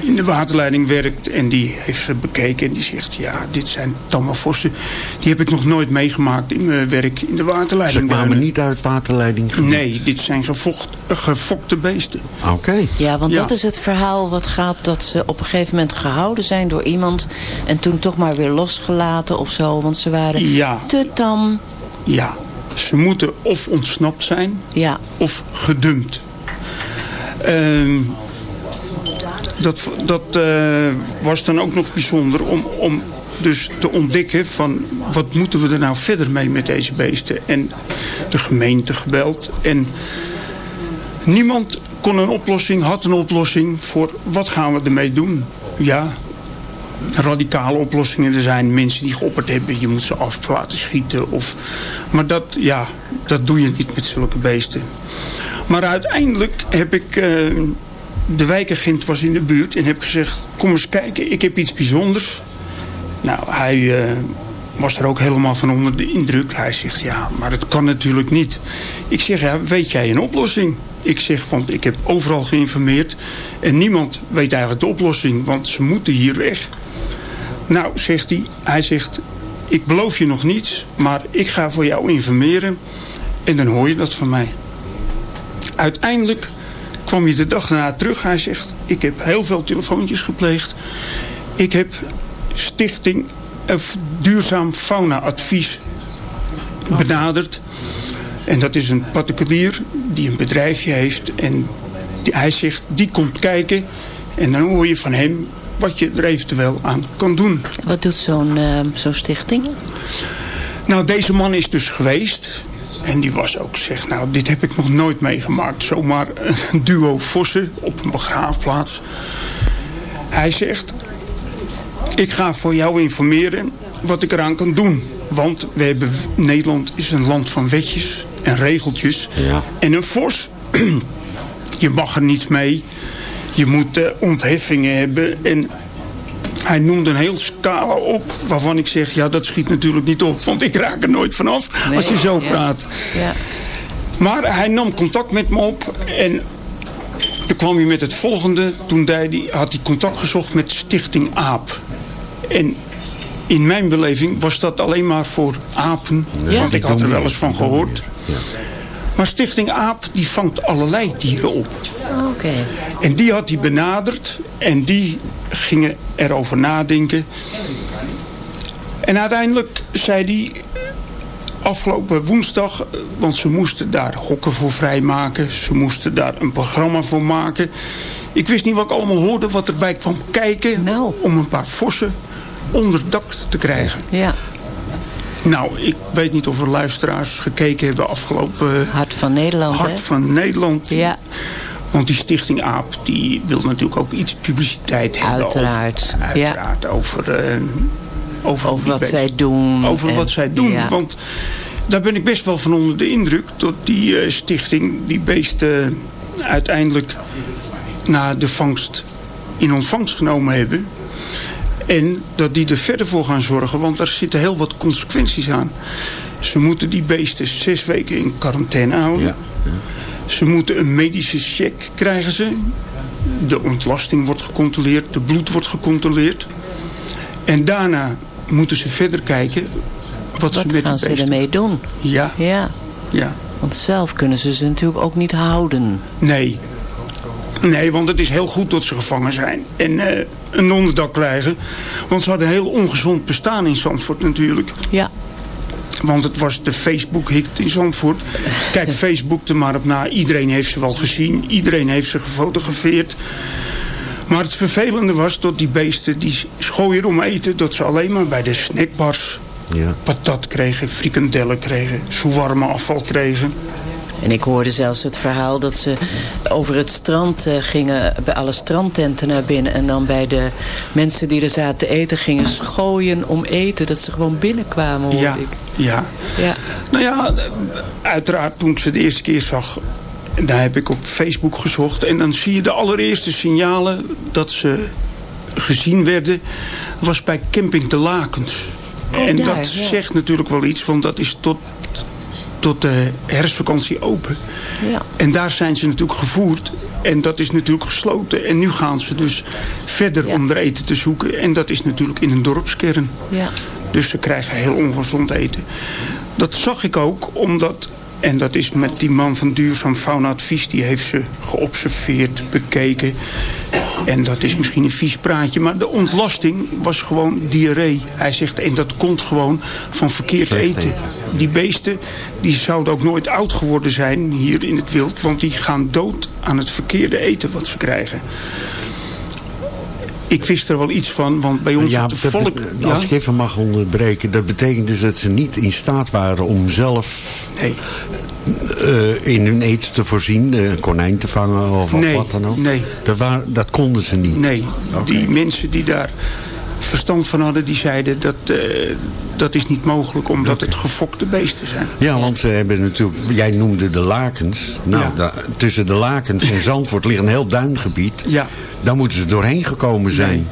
in de waterleiding werkt. En die heeft ze bekeken. En die zegt, ja, dit zijn tamme vossen. Die heb ik nog nooit meegemaakt in mijn werk in de Ze waterleiding. kwamen niet uit waterleiding. Nee, dit zijn gevocht, gefokte beesten. Oké. Ja, want Ja. dat is het verhaal wat gaat dat ze op een gegeven moment gehouden zijn door iemand. En toen toch maar weer losgelaten of zo. Want ze waren Ja. te tam. Ja, ze moeten of ontsnapt zijn Ja, of gedumpt. Ehm, dat dat eh, was dan ook nog bijzonder om, om dus te ontdekken van wat moeten we er nou verder mee met deze beesten. En de gemeente gebeld. En niemand kon een oplossing, had een oplossing voor wat gaan we ermee doen. Ja, radicale oplossingen. Er zijn mensen die geopperd hebben, je moet ze af laten schieten. Of, maar dat, ja, dat doe je niet met zulke beesten. Maar uiteindelijk heb ik... eh, de wijkagent was in de buurt en heb gezegd... kom eens kijken, ik heb iets bijzonders. Nou, hij eh, was er ook helemaal van onder de indruk. Hij zegt, ja, maar het kan natuurlijk niet. Ik zeg, ja, weet jij een oplossing? Ik zeg, want ik heb overal geïnformeerd... en niemand weet eigenlijk de oplossing, want ze moeten hier weg. Nou, zegt hij, hij zegt... ik beloof je nog niets, maar ik ga voor jou informeren... en dan hoor je dat van mij. Uiteindelijk kwam je de dag daarna terug. Hij zegt, ik heb heel veel telefoontjes gepleegd. Ik heb stichting Duurzaam Fauna Advies benaderd. En dat is een particulier die een bedrijfje heeft. En die- hij zegt, die komt kijken. En dan hoor je van hem wat je er eventueel aan kan doen. wat doet zo'n eh, zo'n stichting? Nou, deze man is dus geweest. En die was ook, zegt, nou, dit heb ik nog nooit meegemaakt. Zomaar een duo vossen op een begraafplaats. Hij zegt, ik ga voor jou informeren wat ik eraan kan doen. Want we hebben, Nederland is een land van wetjes en regeltjes. Ja. En een vos, je mag er niets mee. Je moet eh, ontheffingen hebben. En Hij noemde een heel scala op waarvan ik zeg, ja dat schiet natuurlijk niet op. Want ik raak er nooit vanaf als je zo ja. praat. Ja. Maar hij nam contact met me op en toen kwam hij met het volgende. Toen hij, die- had hij contact gezocht met Stichting AAP. En in mijn beleving was dat alleen maar voor apen. Ja. Want ik had er wel eens van gehoord. Maar Stichting AAP die vangt allerlei dieren op. Oké. En die had hij benaderd en die gingen erover nadenken. En uiteindelijk zei hij afgelopen woensdag, eh, want ze moesten daar hokken voor vrijmaken. Ze moesten daar een programma voor maken. Ik wist niet wat ik allemaal hoorde, wat erbij kwam kijken om een paar vossen onder dak te krijgen. Ja. Nou, ik weet niet of er luisteraars gekeken hebben afgelopen... Hart van Nederland, Hart hè? van Nederland. Ja. Want die stichting AAP, die wil natuurlijk ook iets publiciteit hebben. Uiteraard, Over, uiteraard, over... eh, over, Over wat zij doen Over en- wat zij doen. ja. Want daar ben ik best wel van onder de indruk... dat die eh, stichting die beesten uiteindelijk... na de vangst in ontvangst genomen hebben... En dat die er verder voor gaan zorgen, want daar zitten heel wat consequenties aan. Ze moeten die beesten zes weken in quarantaine houden. Ze moeten een medische check krijgen ze. De ontlasting wordt gecontroleerd, de bloed wordt gecontroleerd. En daarna moeten ze verder kijken wat, ze met gaan ze ermee doen? Ja. Ja. Ja. Want zelf kunnen ze ze natuurlijk ook niet houden. Nee. Nee, want het is heel goed dat ze gevangen zijn. En eh, een onderdak krijgen. Want ze hadden een heel ongezond bestaan in Zandvoort natuurlijk. Ja. Want het was de Facebook-hit in Zandvoort. Kijk Facebook er maar op na. Iedereen heeft ze wel gezien. Iedereen heeft ze gefotografeerd. Maar het vervelende was dat die beesten die schooien om eten... dat ze alleen maar bij de snackbars Ja. patat kregen, frikandellen kregen... warme afval kregen. En ik hoorde zelfs het verhaal dat ze over het strand eh, gingen, bij alle strandtenten naar binnen. En dan bij de mensen die er zaten te eten gingen schooien om eten. Dat ze gewoon binnenkwamen, hoorde Ja, ik. Ja. Ja. Nou ja, uiteraard toen ik ze de eerste keer zag... daar heb ik op Facebook gezocht. En dan zie je de allereerste signalen dat ze gezien werden... was bij Camping de Lakens. en daar, dat ja. zegt natuurlijk wel iets, want dat is tot, tot de herfstvakantie open. Ja. En daar zijn ze natuurlijk gevoerd. En dat is natuurlijk gesloten. En nu gaan ze dus verder om er eten te zoeken. En dat is natuurlijk in een dorpskern. Ja. Dus ze krijgen heel ongezond eten. Dat zag ik ook omdat... En dat is met die man van Duurzaam Fauna Advies. Die heeft ze geobserveerd, bekeken. En dat is misschien een vies praatje. Maar de ontlasting was gewoon diarree. Hij zegt, en dat komt gewoon van verkeerd eten. Die beesten die zouden ook nooit oud geworden zijn hier in het wild. Want die gaan dood aan het verkeerde eten wat ze krijgen. Ik wist er wel iets van, want bij ons Ja, op de dat volk... Ja? Als ik even mag onderbreken, dat betekent dus dat ze niet in staat waren om zelf Nee. eh, in hun eten te voorzien, eh, een konijn te vangen of Nee, wat dan ook. nee. Dat, konden ze niet. Nee, die mensen die daar verstand van hadden, die zeiden dat eh, dat is niet mogelijk omdat het gefokte beesten zijn. Ja, want ze hebben natuurlijk, jij noemde de lakens. Nou, Ja. da- tussen de lakens en Zandvoort ligt een heel duingebied. Ja. Daar moeten ze doorheen gekomen zijn.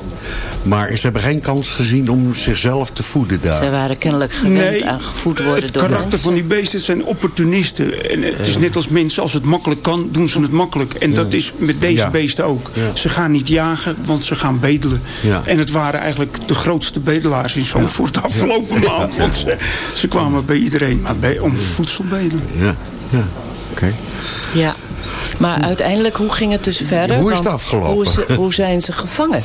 Maar ze hebben geen kans gezien om zichzelf te voeden daar. Zij waren kennelijk gewend Nee, aan gevoed worden het door karakter mensen. van die beesten zijn opportunisten. En het is net als mensen, als het makkelijk kan, doen ze het makkelijk. En dat is met deze Ja. beesten ook. Ja. Ze gaan niet jagen, want ze gaan bedelen. Ja. En het waren eigenlijk de grootste bedelaars in Zandvoort de afgelopen maand. Want ze, ze kwamen bij iedereen maar bij, om voedsel bedelen. Ja, ja. oké. Ja. Maar uiteindelijk, hoe ging het dus verder? Hoe is het afgelopen? Hoe, ze- hoe zijn ze gevangen?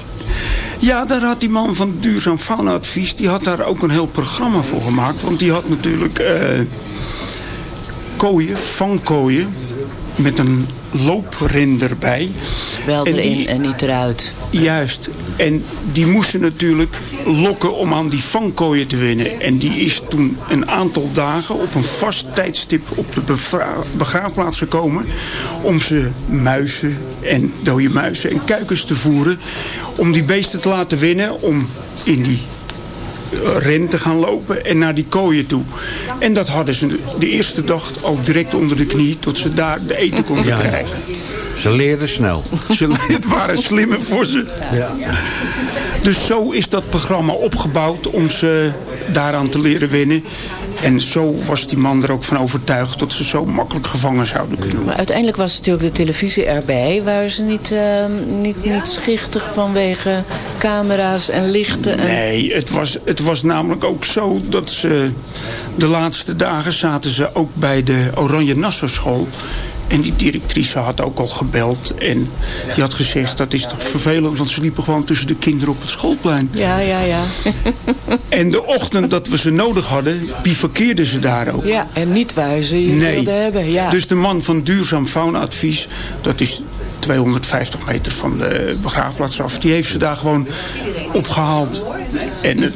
Ja, daar had die man van Duurzaam Fauna Advies... die had daar ook een heel programma voor gemaakt. Want die had natuurlijk eh kooien, vangkooien... met een loopren erbij. Wel En erin die- en niet eruit. Juist. En die moesten natuurlijk lokken om aan die vangkooien te winnen. En die is toen een aantal dagen op een vast tijdstip op de begraafplaats gekomen. Om ze muizen en dode muizen en kuikens te voeren. Om die beesten te laten winnen. Om in die ren te gaan lopen en naar die kooien toe. En dat hadden ze de eerste dag al direct onder de knie... tot ze daar de eten konden Ja, krijgen. Ze leerden snel. Ze, het waren slimme voor ze. Ja. Dus zo is dat programma opgebouwd om ze daaraan te leren wennen. En zo was die man er ook van overtuigd dat ze zo makkelijk gevangen zouden kunnen worden. Maar uiteindelijk was natuurlijk de televisie erbij. Waren ze niet, ehm, niet, niet schichtig vanwege camera's en lichten? En... Nee, het was, het was namelijk ook zo dat ze... De laatste dagen zaten ze ook bij de Oranje Nassau school. En die directrice had ook al gebeld. En die had gezegd, dat is toch vervelend... want ze liepen gewoon tussen de kinderen op het schoolplein. Ja, ja, ja. En de ochtend dat we ze nodig hadden, bivakkeerden ze daar ook. ja, en niet waar ze je Nee. wilden hebben. Ja. Dus de man van Duurzaam Faunaadvies, dat is 250 meter van de begraafplaats af, die heeft ze daar gewoon opgehaald. En het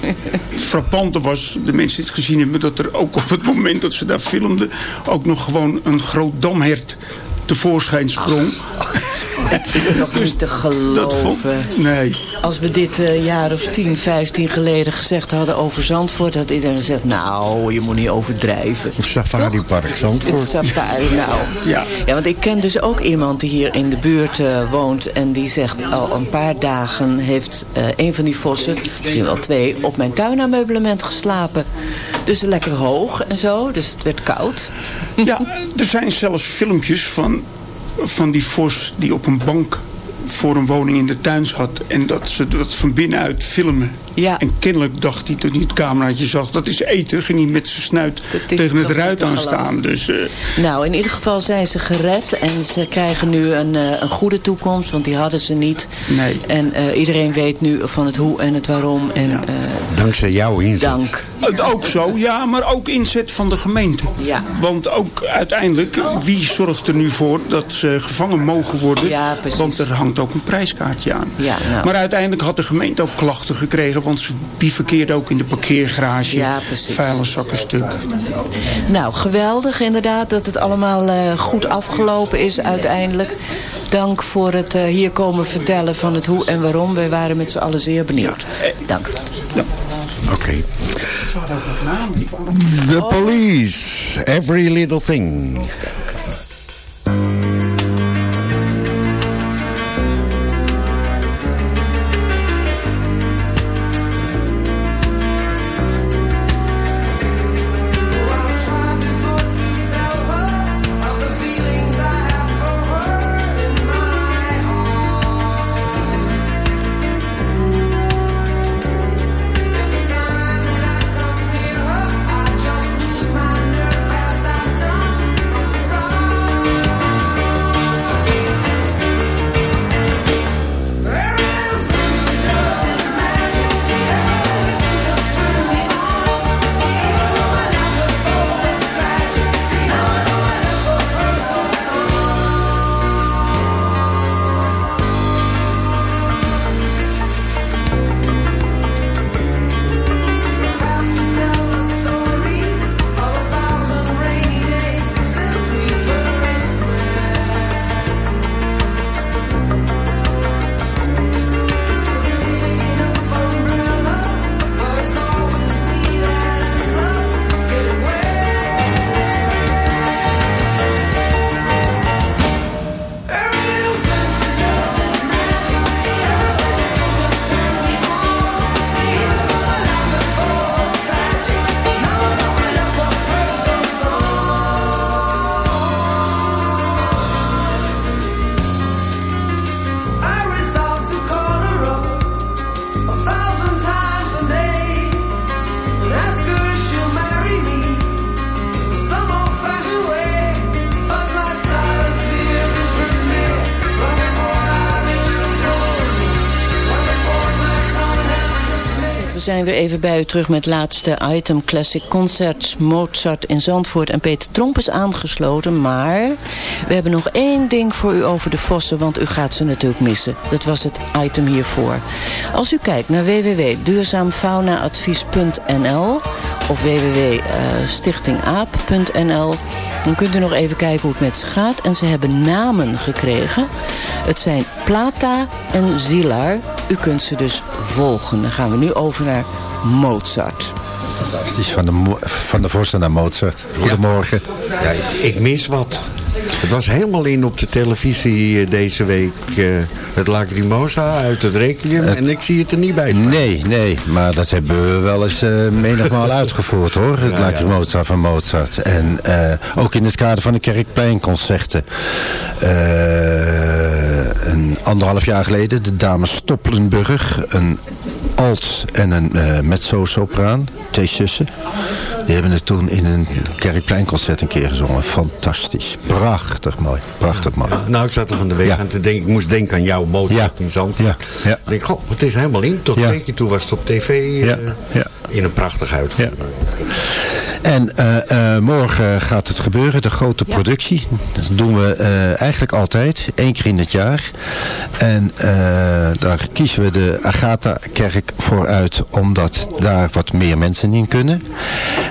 frappante was, de mensen die het gezien hebben, dat er ook op het moment dat ze daar filmden, ook nog gewoon een groot damhert tevoorschijn sprong. Nog niet te Dat vond, geloven. nee. Als we dit een eh, jaar of 10, 15 geleden gezegd hadden over Zandvoort... had iedereen gezegd, nou, je moet niet overdrijven. Safari Park Het Zandvoort. safari, nou. Ja. ja, want ik ken dus ook iemand die hier in de buurt eh, woont... en die zegt, al een paar dagen heeft eh, een van die vossen... misschien wel twee, op mijn tuinameublement geslapen. Dus lekker hoog en zo, dus het werd koud. Ja, er zijn zelfs filmpjes van, van die vos die op een bank voor een woning in de tuin zat. En dat ze dat van binnenuit filmen. Ja. En kennelijk dacht hij toen hij het cameraatje zag, dat is eten. Ging hij met zijn snuit tegen het ruit aan staan. Dus eh, Nou, in ieder geval zijn ze gered en ze krijgen nu een, eh, een goede toekomst, want die hadden ze niet. Nee. En eh, iedereen weet nu van het hoe en het waarom. En eh, Dankzij jouw inzet. dank. het ook zo, ja, maar ook inzet van de gemeente. Ja. Want ook uiteindelijk, wie zorgt er nu voor dat ze gevangen mogen worden? Ja, precies. Want er hangt ook een prijskaartje aan. Ja, nou. Maar uiteindelijk had de gemeente ook klachten gekregen, want ze bivakkeerden ook in de parkeergarage. Ja, precies. Vuilniszakken stuk. Nou, geweldig inderdaad dat het allemaal eh, goed afgelopen is uiteindelijk. Dank voor het eh, hier komen vertellen van het hoe en waarom. Wij waren met z'n allen zeer benieuwd. Dank. Oké. The police. Every little thing. Zijn weer even bij u terug met het laatste item Classic Concert Mozart in Zandvoort. En Peter Tromp is aangesloten, maar we hebben nog één ding voor u over de vossen, want u gaat ze natuurlijk missen. Dat was het item hiervoor. Als u kijkt naar www.duurzaamfaunaadvies.nl of www.stichtingaap.nl dan kunt u nog even kijken hoe het met ze gaat. En ze hebben namen gekregen. Het zijn Plata en Zilar. u kunt ze dus volgen. Dan gaan we nu over naar Mozart. Fantastisch, van de, van de Vorsten naar Mozart. Goedemorgen. Ja, ik mis wat. Het was helemaal in op de televisie eh, deze week. eh, het Lacrimosa uit het Requiem. En ik zie het er niet bij staan. Nee, nee, maar dat hebben we wel eens eh menigmaal uitgevoerd hoor. Het Ja, Lacrimosa van Mozart. En ook in het kader van de Kerkpleinconcerten. Eh, een anderhalf jaar geleden, de dames Stopplenburg. Een alt en een eh mezzo-sopraan. Twee zussen. Die hebben het toen in een Kerkpleinconcert een keer gezongen. Fantastisch. Prachtig mooi. Prachtig mooi. Nou, ik zat er van de week Ja. aan te denken. Ik moest denken aan jouw Mozart in Zandvoort. Ja. Ja. Ik denk, goh, het is helemaal in. Tot Ja. twee keer toe was het op tv. eh. In een prachtig uitvoering. En eh, eh, morgen gaat het gebeuren, de grote productie. Dat doen we eh, eigenlijk altijd, één keer in het jaar. En daar kiezen we de Agatha-kerk voor uit, omdat daar wat meer mensen in kunnen.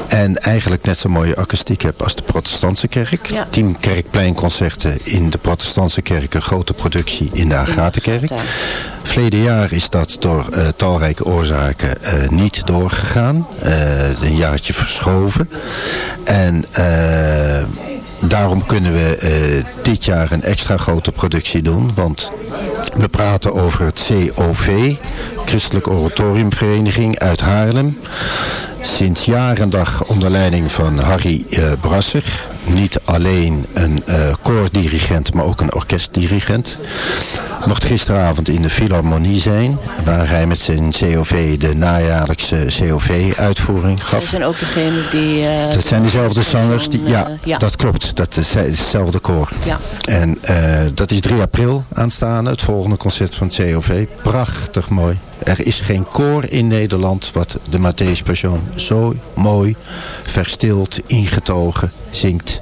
En eigenlijk net zo mooie akoestiek heb als de protestantse kerk. Ja. Tien kerkpleinconcerten in de protestantse kerk, een grote productie in de Agatha-kerk. Verleden jaar is dat door talrijke oorzaken niet doorgegaan. Een jaartje verschoven. En eh, daarom kunnen we eh, dit jaar een extra grote productie doen. Want we praten over het COV, Christelijk Oratoriumvereniging uit Haarlem. Sinds jaar en dag onder leiding van Harry eh, Brasser. Niet alleen een eh koordirigent, maar ook een orkestdirigent. Mocht gisteravond in de Philharmonie zijn, waar hij met zijn COV de najaarlijkse COV-uitvoering gaf. zijn ook degene die... eh, Dat zijn dezelfde zangers. Die, ja, ja. dat klopt. Dat is hetzelfde koor. Ja. En dat is 3 april aanstaande, het volgende concert van het COV. Prachtig mooi. Er is geen koor in Nederland wat de Matthäus Passion zo mooi, verstild, ingetogen zingt.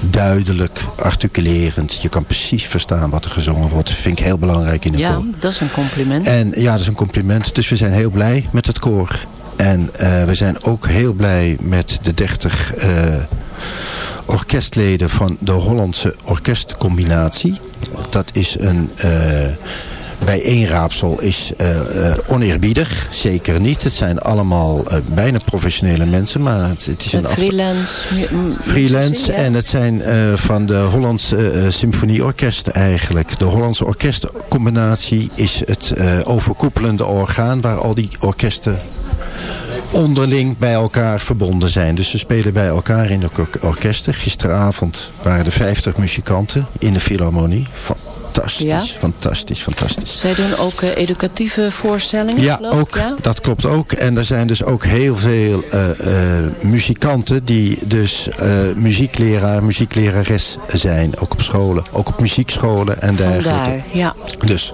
Duidelijk, articulerend. Je kan precies verstaan wat er gezongen wordt. vind ik heel belangrijk in een Ja, koor. dat is een compliment. En ja, dat is een compliment. Dus we zijn heel blij met het koor. En eh, we zijn ook heel blij met de 30 eh, orkestleden van de Hollandse orkestcombinatie. Dat is een... eh bijeenraapsel is eh, eh, oneerbiedig, zeker niet. Het zijn allemaal eh, bijna professionele mensen, maar het, het is een freelance. freelance. En het zijn van de Hollandse symfonieorkesten eigenlijk. De Hollandse orkestcombinatie is het overkoepelende orgaan waar al die orkesten onderling bij elkaar verbonden zijn. Dus ze spelen bij elkaar in de or- orkesten. Gisteravond waren er 50 muzikanten in de Philharmonie. Fantastisch, Ja? fantastisch, fantastisch. Zij doen ook eh, educatieve voorstellingen, Ja, geloof ook, ja? dat klopt ook. En er zijn dus ook heel veel eh, eh, muzikanten die dus muziekleraar, muzieklerares zijn. Ook op scholen, ook op muziekscholen en dergelijke. Vandaar, ja. Dus,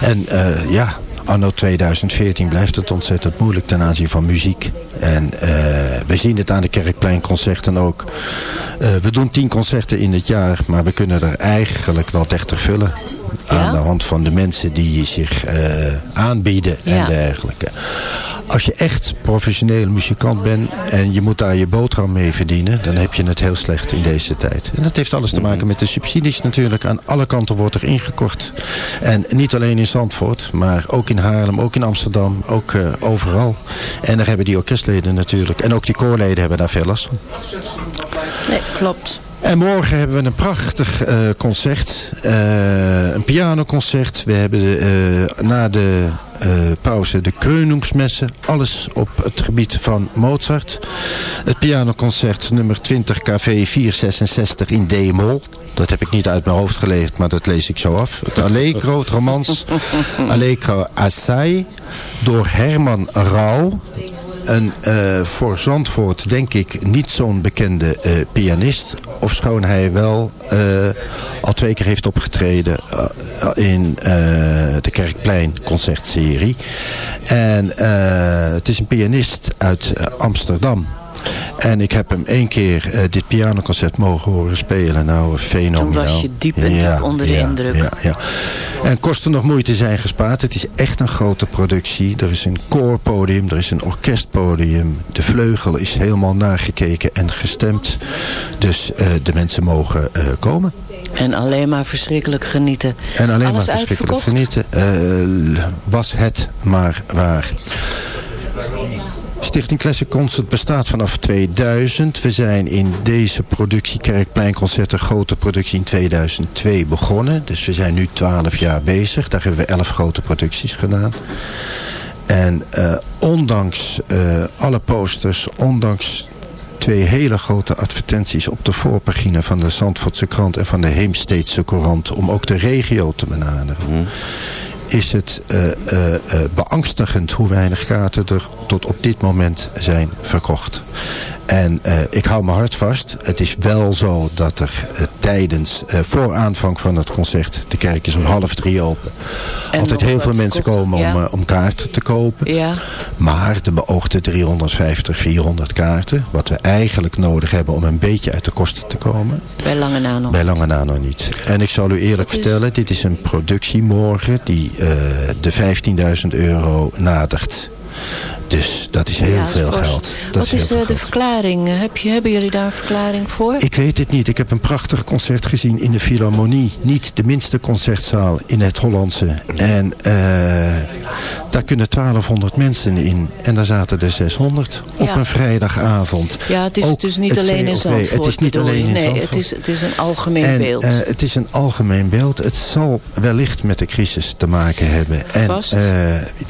en ja, anno 2014 blijft het ontzettend moeilijk ten aanzien van muziek. En eh, we zien het aan de Kerkpleinconcerten ook. Eh, we doen tien concerten in het jaar, maar we kunnen er eigenlijk wel 30 vullen. Aan de hand van de mensen die zich eh, aanbieden en Ja. dergelijke. Als je echt professioneel muzikant bent en je moet daar je boterham mee verdienen, dan heb je het heel slecht in deze tijd. En dat heeft alles te maken met de subsidies natuurlijk. Aan alle kanten wordt er ingekort. En niet alleen in Zandvoort, maar ook in Haarlem, ook in Amsterdam, ook eh, overal. En daar hebben die orkestleden natuurlijk, en ook die koorleden hebben daar veel last van. Nee, klopt. En morgen hebben we een prachtig eh, concert. Eh, een pianoconcert. We hebben de, na de pauze de Kreunungsmessen. Alles op het gebied van Mozart. Het pianoconcert nummer 20 KV 466 in D-mol. Dat heb ik niet uit mijn hoofd geleerd, maar dat lees ik zo af. Het Allegro, het romans Allegro Assai door Herman Rauw. Een eh, voor Zandvoort denk ik niet zo'n bekende eh, pianist. Ofschoon hij wel eh, al twee keer heeft opgetreden in de Kerkplein concertserie. En het is een pianist uit Amsterdam. En ik heb hem één keer eh, dit pianoconcert mogen horen spelen. Nou, fenomenaal. Toen was je diep en diep onder de indruk. Ja, ja. En kosten nog moeite zijn gespaard. Het is echt een grote productie. Er is een koorpodium, er is een orkestpodium. De vleugel is helemaal nagekeken en gestemd. Dus eh, de mensen mogen eh, komen. En alleen maar verschrikkelijk genieten. En alleen Alles maar verschrikkelijk uitverkocht? genieten. Was het maar waar. Stichting Classic Concert bestaat vanaf 2000. We zijn in deze productie Kerkpleinconcerten, grote productie in 2002 begonnen. Dus we zijn nu 12 jaar bezig. Daar hebben we 11 grote producties gedaan. En eh, ondanks eh, alle posters, ondanks twee hele grote advertenties op de voorpagina van de Zandvoortse krant en van de Heemsteedse Courant om ook de regio te benaderen. Is het eh, eh, eh, beangstigend hoe weinig kaarten er tot op dit moment zijn verkocht. En eh, ik hou mijn hart vast. Het is wel zo dat er eh, tijdens, eh, voor aanvang van het concert, de kerk is om half drie open. En altijd heel veel mensen verkocht, komen ja. om, om kaarten te kopen. Ja. Maar de beoogde 350, 400 kaarten, wat we eigenlijk nodig hebben om een beetje uit de kosten te komen, Bij Lange na nog. bij lange na nog niet. En ik zal u eerlijk vertellen, dit is een productie morgen die de 15.000 euro nadert. Dus dat is heel Ja, veel geld. Dat Wat is heel is veel eh, de geld. verklaring? Eh, Heb je, hebben jullie daar een verklaring voor? Ik weet het niet. Ik heb een prachtig concert gezien in de Philharmonie. Niet de minste concertzaal in het Hollandse. En eh, daar kunnen 1200 mensen in. En daar zaten er 600 op een vrijdagavond. Ja, het is Ook dus niet alleen in. Zandvoort. Het is niet alleen in nee, Zandvoort. Het is, het is een algemeen en, beeld. eh, het is een algemeen beeld. Het zal wellicht met de crisis te maken hebben. En Vast. eh,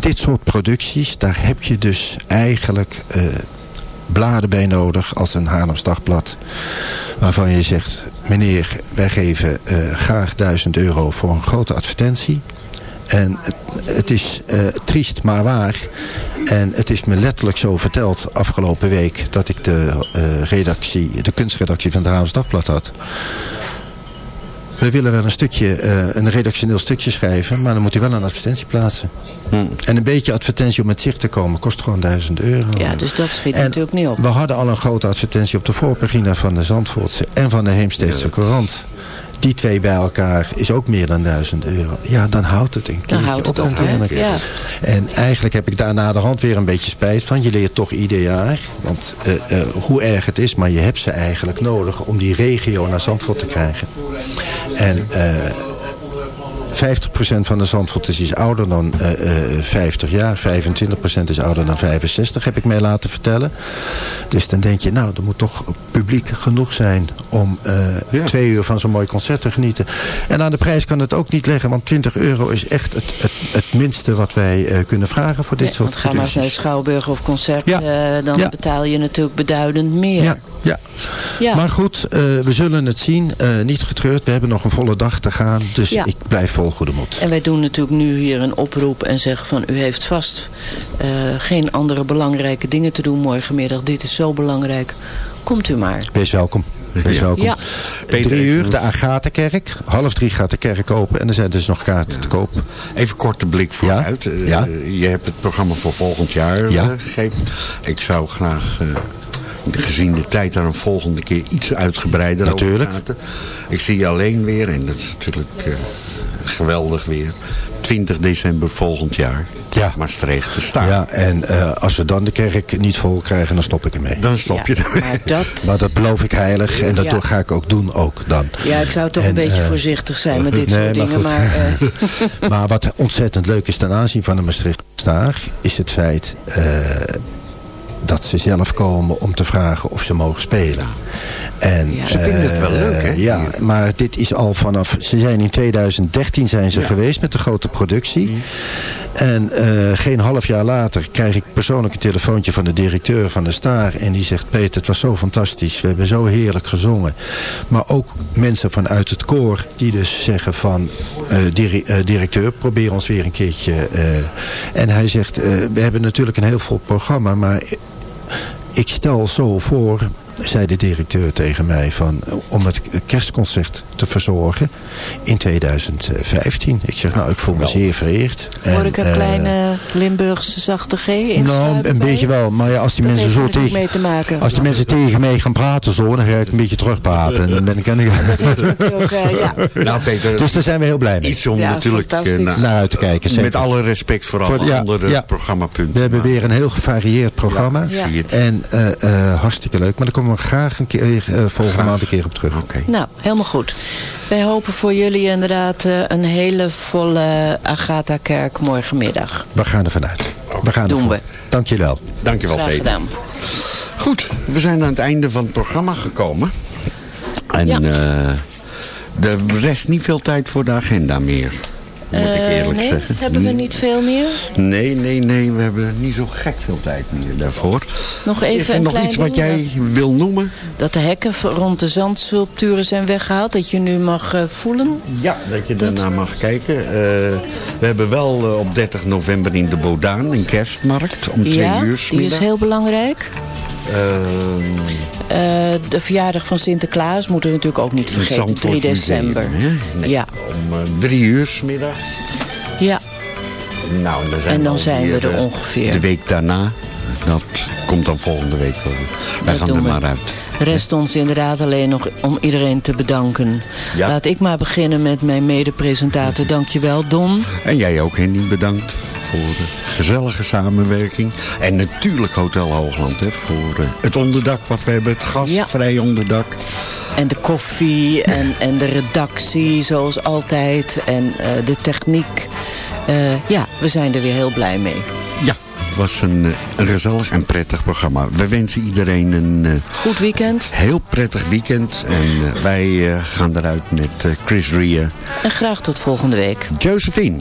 dit soort producties, daar heb je dus eigenlijk eh, bladen bij nodig als een Haarlems Dagblad. Waarvan je zegt, meneer, wij geven graag 1000 euro voor een grote advertentie. En het, het is eh, triest, maar waar. En het is me letterlijk zo verteld afgelopen week... dat ik de, eh, redactie, de kunstredactie van het Haarlems Dagblad had. We willen wel een stukje, eh, een redactioneel stukje schrijven... maar dan moet u wel een advertentie plaatsen. En een beetje advertentie om met zicht te komen kost gewoon 1000 euro. ja, dus dat schiet En natuurlijk niet op. We hadden al een grote advertentie op de voorpagina van de Zandvoortse en van de Heemsteedse Courant. Die twee bij elkaar is ook meer dan 1000 euro. Ja, dan houdt het een keertje houdt het op. natuurlijk. Ja. En eigenlijk heb ik daar na de hand weer een beetje spijt van. Je leert toch ieder jaar. Want eh, eh, hoe erg het is, maar je hebt ze eigenlijk nodig om die regio naar Zandvoort te krijgen. En eh 50% van de Zandvoorters is ouder dan eh, eh, 50 jaar. 25% is ouder dan 65, heb ik mij laten vertellen. Dus dan denk je, nou, er moet toch publiek genoeg zijn... om eh, twee uur van zo'n mooi concert te genieten. En aan de prijs kan het ook niet leggen... want 20 euro is echt het, het, het minste wat wij eh, kunnen vragen voor dit Nee, soort want ga maar eens naar producties. Schouwburg of concert. Ja. eh, dan Ja. betaal je natuurlijk beduidend meer. Ja, ja. Ja. Maar goed, eh, we zullen het zien. Eh, niet getreurd, we hebben nog een volle dag te gaan. Dus Ja. ik blijf vol goede moed. En wij doen natuurlijk nu hier een oproep en zeggen van u heeft vast eh, geen andere belangrijke dingen te doen morgenmiddag. Dit is zo belangrijk. Komt u maar. Wees welkom. Wees welkom. Ja. Peter, Drie even- uur, de Agatha-kerk. Half drie gaat de kerk open en er zijn dus nog kaarten te koop. Even korte blik vooruit. Eh, Ja. Je hebt het programma voor volgend jaar Ja. eh, gegeven. Ik zou graag, eh, gezien de tijd, daar een volgende keer iets uitgebreider Natuurlijk. over praten. Ik zie je alleen weer, en dat is natuurlijk eh, geweldig weer. 20 december volgend jaar. Ja. Maastricht te staan. Ja, en eh, als we dan de kerk niet vol krijgen, dan stop ik ermee. Dan stop je Ja, ermee. maar dat... Maar dat beloof ik heilig en dat Ja. ga ik ook doen ook dan. Ja, ik zou toch En, een beetje eh, voorzichtig zijn met dit nee, soort dingen. Maar, eh, maar wat ontzettend leuk is ten aanzien van de Maastricht Staag... is het feit eh, dat ze zelf komen om te vragen of ze mogen spelen. En, Ja. Ze vinden het wel eh, leuk, hè? Ja, maar dit is al vanaf... Ze zijn in 2013 zijn ze geweest met de grote productie. En eh, geen half jaar later krijg ik persoonlijk een telefoontje van de directeur van de Staar. En die zegt, Peter, het was zo fantastisch. We hebben zo heerlijk gezongen. Maar ook mensen vanuit het koor die dus zeggen van... eh, eh, directeur, probeer ons weer een keertje. en hij zegt, we hebben natuurlijk een heel vol programma. Maar ik stel zo voor zei de directeur tegen mij van, om het kerstconcert te verzorgen in 2015. Ik zeg, nou, ik voel me zeer vereerd. Hoor ik een eh, kleine Limburgse zachte G in? Nou, een beetje wel. Maar ja, als die Dat mensen zo tegen... mee te maken. Als die mensen tegen mij gaan praten zo, dan ga ik een beetje terugpraten. En dan ben ik... Ook, eh, ja. Nou Peter, dus daar zijn we heel blij mee. iets om Ja, natuurlijk eh, naar, Naar uit te kijken, zeker. met alle respect voor alle Voor- ja, andere ja. programmapunten. We hebben weer een heel gevarieerd programma. En eh, eh, hartstikke leuk. Maar daar komen we graag een keer, eh, volgende maand een keer op terug. Oké. Nou, helemaal goed. Wij hopen voor jullie inderdaad eh, een hele volle Agatha-kerk morgenmiddag. We gaan er vanuit. We gaan Doen ervoor. we. Dank je wel. Dankjewel Graag Peter. gedaan. Goed, we zijn aan het einde van het programma gekomen. En Ja. eh er rest niet veel tijd voor de agenda meer. Moet ik Eh, eerlijk nee? zeggen. Hebben we niet veel meer? Nee, nee, nee. We hebben niet zo gek veel tijd meer daarvoor. Nog even Is er een nog iets wat jij wil noemen? Dat de hekken rond de zandsculpturen zijn weggehaald. Dat je nu mag eh, voelen. Ja, dat je daarna mag kijken. Eh, we hebben wel op 30 november in de Bodaan een kerstmarkt om twee ja, uur. 's die is heel belangrijk. Ehm, Eh, de verjaardag van Sinterklaas moeten we natuurlijk ook niet vergeten. 3 Zandvoort december. Museum, hè? Nee, Ja. Om eh, drie uur 's middag. Ja, Nou, en dan zijn, En dan we zijn we alweer, er eh, ongeveer. De week daarna. Dat komt dan volgende week wel. Wij Dat gaan er we. maar uit. rest ons inderdaad alleen nog om iedereen te bedanken. Ja. Laat ik maar beginnen met mijn mede-presentator. Dankjewel, Don. En jij ook, Henny, bedankt voor de gezellige samenwerking. En natuurlijk Hotel Hoogland, hè, voor eh, het onderdak wat we hebben. Het gastvrij onderdak. En de koffie en, en de redactie, zoals altijd. En eh, de techniek. Eh, ja, we zijn er weer heel blij mee. Ja, het was een, een gezellig en prettig programma. We wensen iedereen een Goed weekend. heel prettig weekend. En wij gaan eruit met Chris Ria. En graag tot volgende week. Josephine.